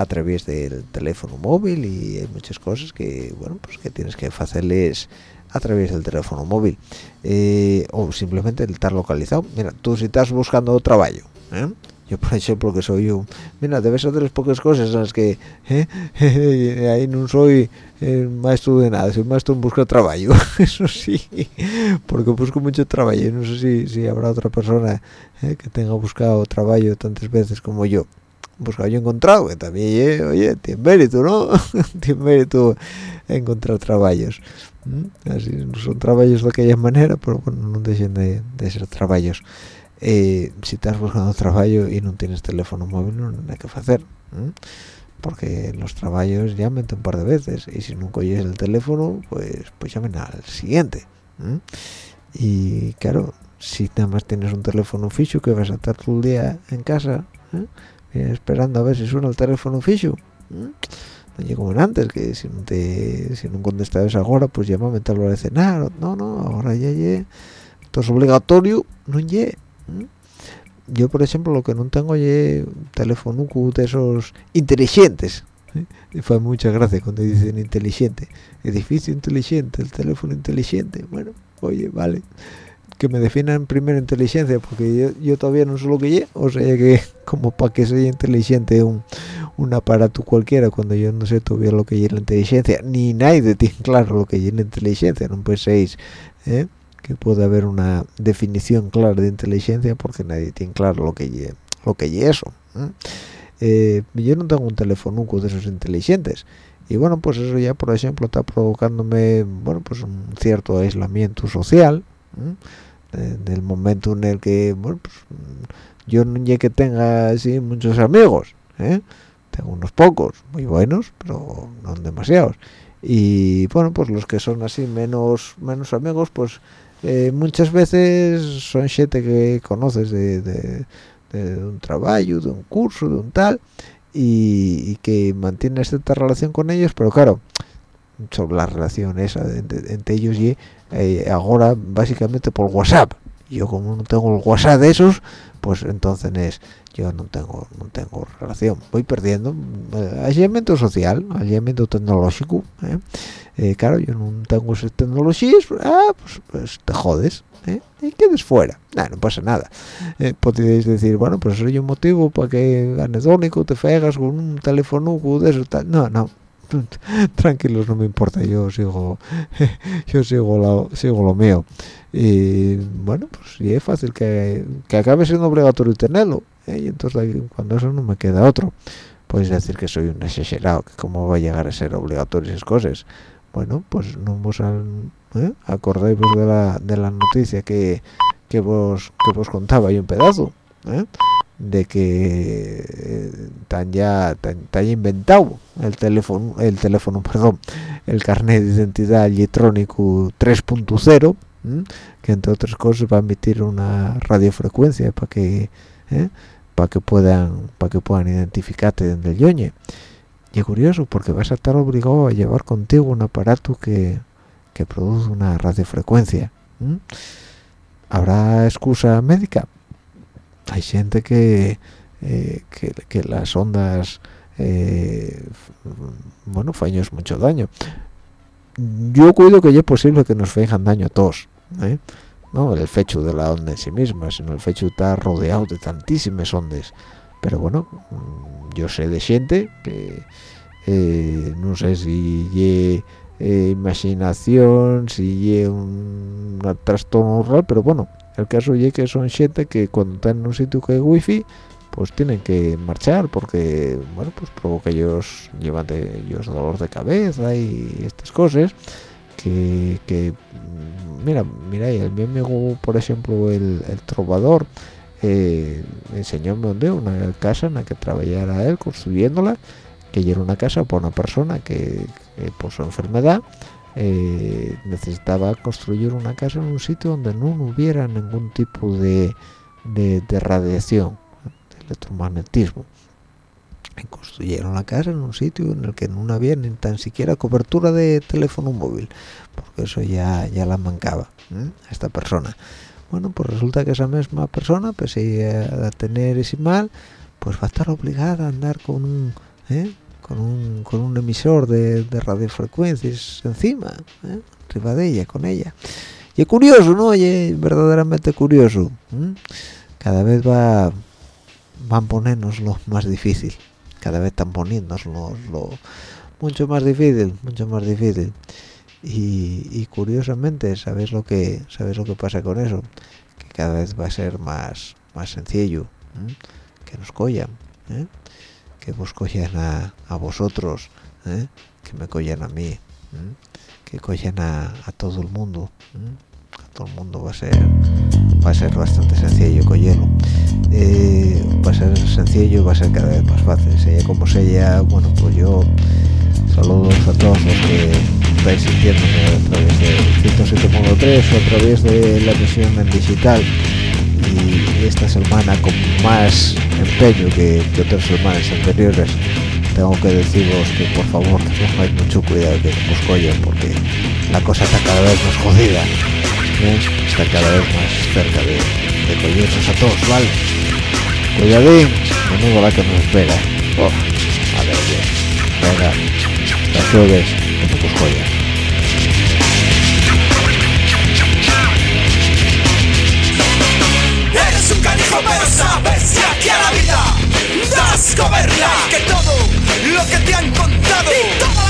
a través del teléfono móvil y hay muchas cosas que bueno pues que tienes que hacerles a través del teléfono móvil eh, o simplemente estar localizado. Mira tú si estás buscando trabajo ¿eh? yo por ejemplo que soy un mira debe ser de las pocas cosas en las que ¿eh? ahí no soy maestro de nada soy maestro en buscar trabajo. Eso sí porque busco mucho trabajo. No sé si, si habrá otra persona que tenga buscado trabajo tantas veces como yo buscado y encontrado que también oye tiene mérito no tiene mérito encontrar trabajos así son trabajos de aquella manera pero bueno no dejen de, de ser trabajos eh, si estás buscando trabajo y no tienes teléfono móvil no hay que hacer porque los trabajos llamen un par de veces y si nunca oyes el teléfono pues pues llamen al siguiente y claro si nada más tienes un teléfono fijo que vas a estar todo el día en casa ¿eh? Esperando a ver si suena el teléfono fijo. No llega como antes que si no te si no contestabas ahora pues llámame tal hora de cenar. No no ahora ya ya esto es obligatorio no ya yo por ejemplo lo que no tengo es teléfono de esos inteligentes ¿eh? y fue mucha gracia cuando dicen inteligente. Edificio inteligente el teléfono inteligente. Bueno oye vale que me definan primero inteligencia porque yo, yo todavía no sé lo que es o sea que como para que sea inteligente un, un aparato cualquiera cuando yo no sé todavía lo que es la inteligencia ni nadie tiene claro lo que es la inteligencia no penséis ¿eh? que puede haber una definición clara de inteligencia porque nadie tiene claro lo que es lo que es eso ¿eh? Eh, yo no tengo un teléfono de esos inteligentes y bueno pues eso ya por ejemplo está provocándome bueno pues un cierto aislamiento social de, del momento en el que bueno pues yo no ya que tenga así muchos amigos ¿eh? tengo unos pocos muy buenos pero no demasiados y bueno pues los que son así menos menos amigos pues eh, muchas veces son gente que conoces de, un trabajo de un curso de un tal y, y que mantienes cierta relación con ellos pero claro sobre la relación esa entre, entre ellos y eh, ahora básicamente por WhatsApp. Yo como no tengo el WhatsApp de esos pues entonces es, yo no tengo no tengo relación. Voy perdiendo eh, aislamiento social aislamiento tecnológico ¿eh? Eh, claro yo no tengo esas tecnologías ah, pues, pues te jodes ¿eh? y quedes fuera. Nah, no pasa nada. Eh, podéis decir bueno pues es un motivo para que anedónico te fegas con un teléfono de no no tranquilos no me importa yo sigo yo sigo lo, sigo lo mío y bueno pues y es fácil que, que acabe siendo obligatorio tenerlo ¿eh? y entonces cuando eso no me queda otro puedes decir que soy un exagerado que cómo va a llegar a ser obligatorio esas cosas bueno pues no vos ¿eh? acordáis de la, de la noticia que, que vos que vos contaba yo un pedazo ¿eh? De que eh, tan ya tan, tan inventado el teléfono el teléfono perdón el carnet de identidad electrónico 3.0 que entre otras cosas va a emitir una radiofrecuencia para que ¿eh? para que puedan para que puedan identificarte desde el yoñe y es curioso porque vas a estar obligado a llevar contigo un aparato que, que produce una radiofrecuencia habrá excusa médica hay gente que, eh, que, que, las ondas eh, bueno faños mucho daño yo cuido que ya es posible que nos fijan daño a todos ¿eh? no el fecho de la onda en sí misma sino el fecho está rodeado de tantísimas ondas pero bueno mm, yo sé de gente que eh, no sé si ye imaginación si ye un, un trastorno real pero bueno el caso es que son gente que cuando están en un sitio que hay wifi pues tienen que marchar porque bueno pues provoca ellos llevan de ellos dolor de cabeza y estas cosas que, que mm, mira mira el mi amigo por ejemplo el, trovador eh, enseñóme donde una casa en la que trabajara él construyéndola que era una casa por una persona que, que por su enfermedad eh, necesitaba construir una casa en un sitio donde no hubiera ningún tipo de, de, radiación de electromagnetismo construyeron la casa en un sitio en el que no había ni tan siquiera cobertura de teléfono móvil porque eso ya ya la mancaba ¿eh? a esta persona bueno pues resulta que esa misma persona pese a tener ese mal pues va a estar obligada a andar con un ¿eh? Con un, con un emisor de, de radiofrecuencias encima ¿eh? arriba de ella con ella y es curioso no y verdaderamente curioso ¿eh? cada vez va van ponernos lo más difícil cada vez están poniéndonos lo mucho más difícil mucho más difícil y, curiosamente sabes lo que sabes lo que pasa con eso que cada vez va a ser más más sencillo ¿eh? que nos collan ¿eh? Que vos collan a, a vosotros ¿eh? que me collan a mí ¿eh? que collan a, a todo el mundo ¿eh? todo el mundo va a ser va a ser bastante sencillo cogerlo va a ser sencillo y va a ser cada vez más fácil sea como sea bueno pues yo saludos a todos los que estáis sintiéndome a través de 107.3 o a través de la emisión en digital esta semana con más empeño que, que otras semanas anteriores tengo que deciros que por favor tengáis mucho cuidado que os collen porque la cosa está cada vez más jodida ¿eh? está cada vez más cerca de, de a todos ¿vale? cuidadín menudo la que nos espera a ver bien venga las jueves que os collen sabes que a la vida das coberla Que todo lo que te han contado Y todas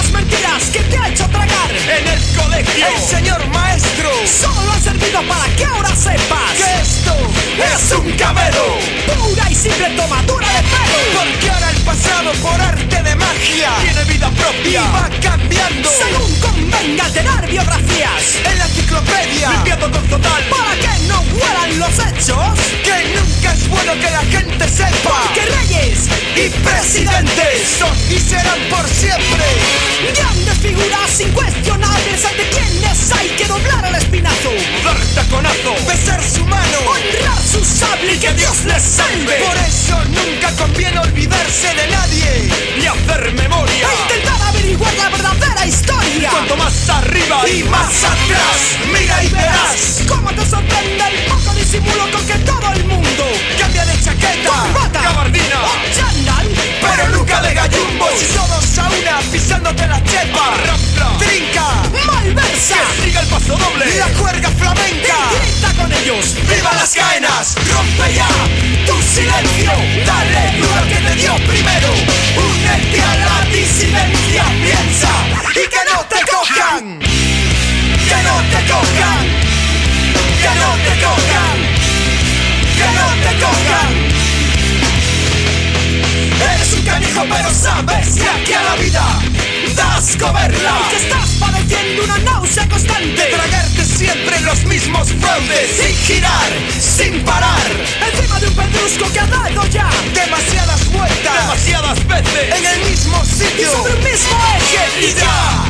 que te ha hecho tragar En el colegio. El señor maestro. Solo ha servido para que ahora sepas Que esto es un cabelo Pura y simple tomadura de pelo. Porque ahora el pasado por arte de magia Tiene vida propia. Y va cambiando Según convenga tener biografías. En la enciclopedia. Limpiando con total. Para que no huelan los hechos. Que nunca es bueno que la gente sepa Que reyes y presidentes Son y serán por siempre Grandes figuras incuestionables Ante quienes hay que doblar el espinazo. Dar taconazo Besar su mano. Honrar su sable Y que Dios les salve. Por eso nunca conviene olvidarse de nadie Y hacer memoria. E intentar averiguar la verdadera historia. Cuanto más arriba y más atrás Mira y verás Cómo te sorprende el poco disimulo Con que todo el mundo Cambia de chaqueta Corbata Gabardina. O Pero nunca de paso doble. La juerga flamenca. Y grita con ellos. ¡Viva las caenas! Rompe ya tu silencio Dale duro que te dio primero Únete a la disidencia Piensa y que no te cojan Que no te cojan Que no te cojan Que no te cojan Eres un canijo pero sabes que aquí a la vida Y que estás padeciendo una náusea constante. Tragarte siempre los mismos fraudes. Sin girar, sin parar. Encima de un pedrusco que ha dado ya. Demasiadas vueltas. Demasiadas veces. En el mismo sitio. Y sobre un mismo eje. Y ya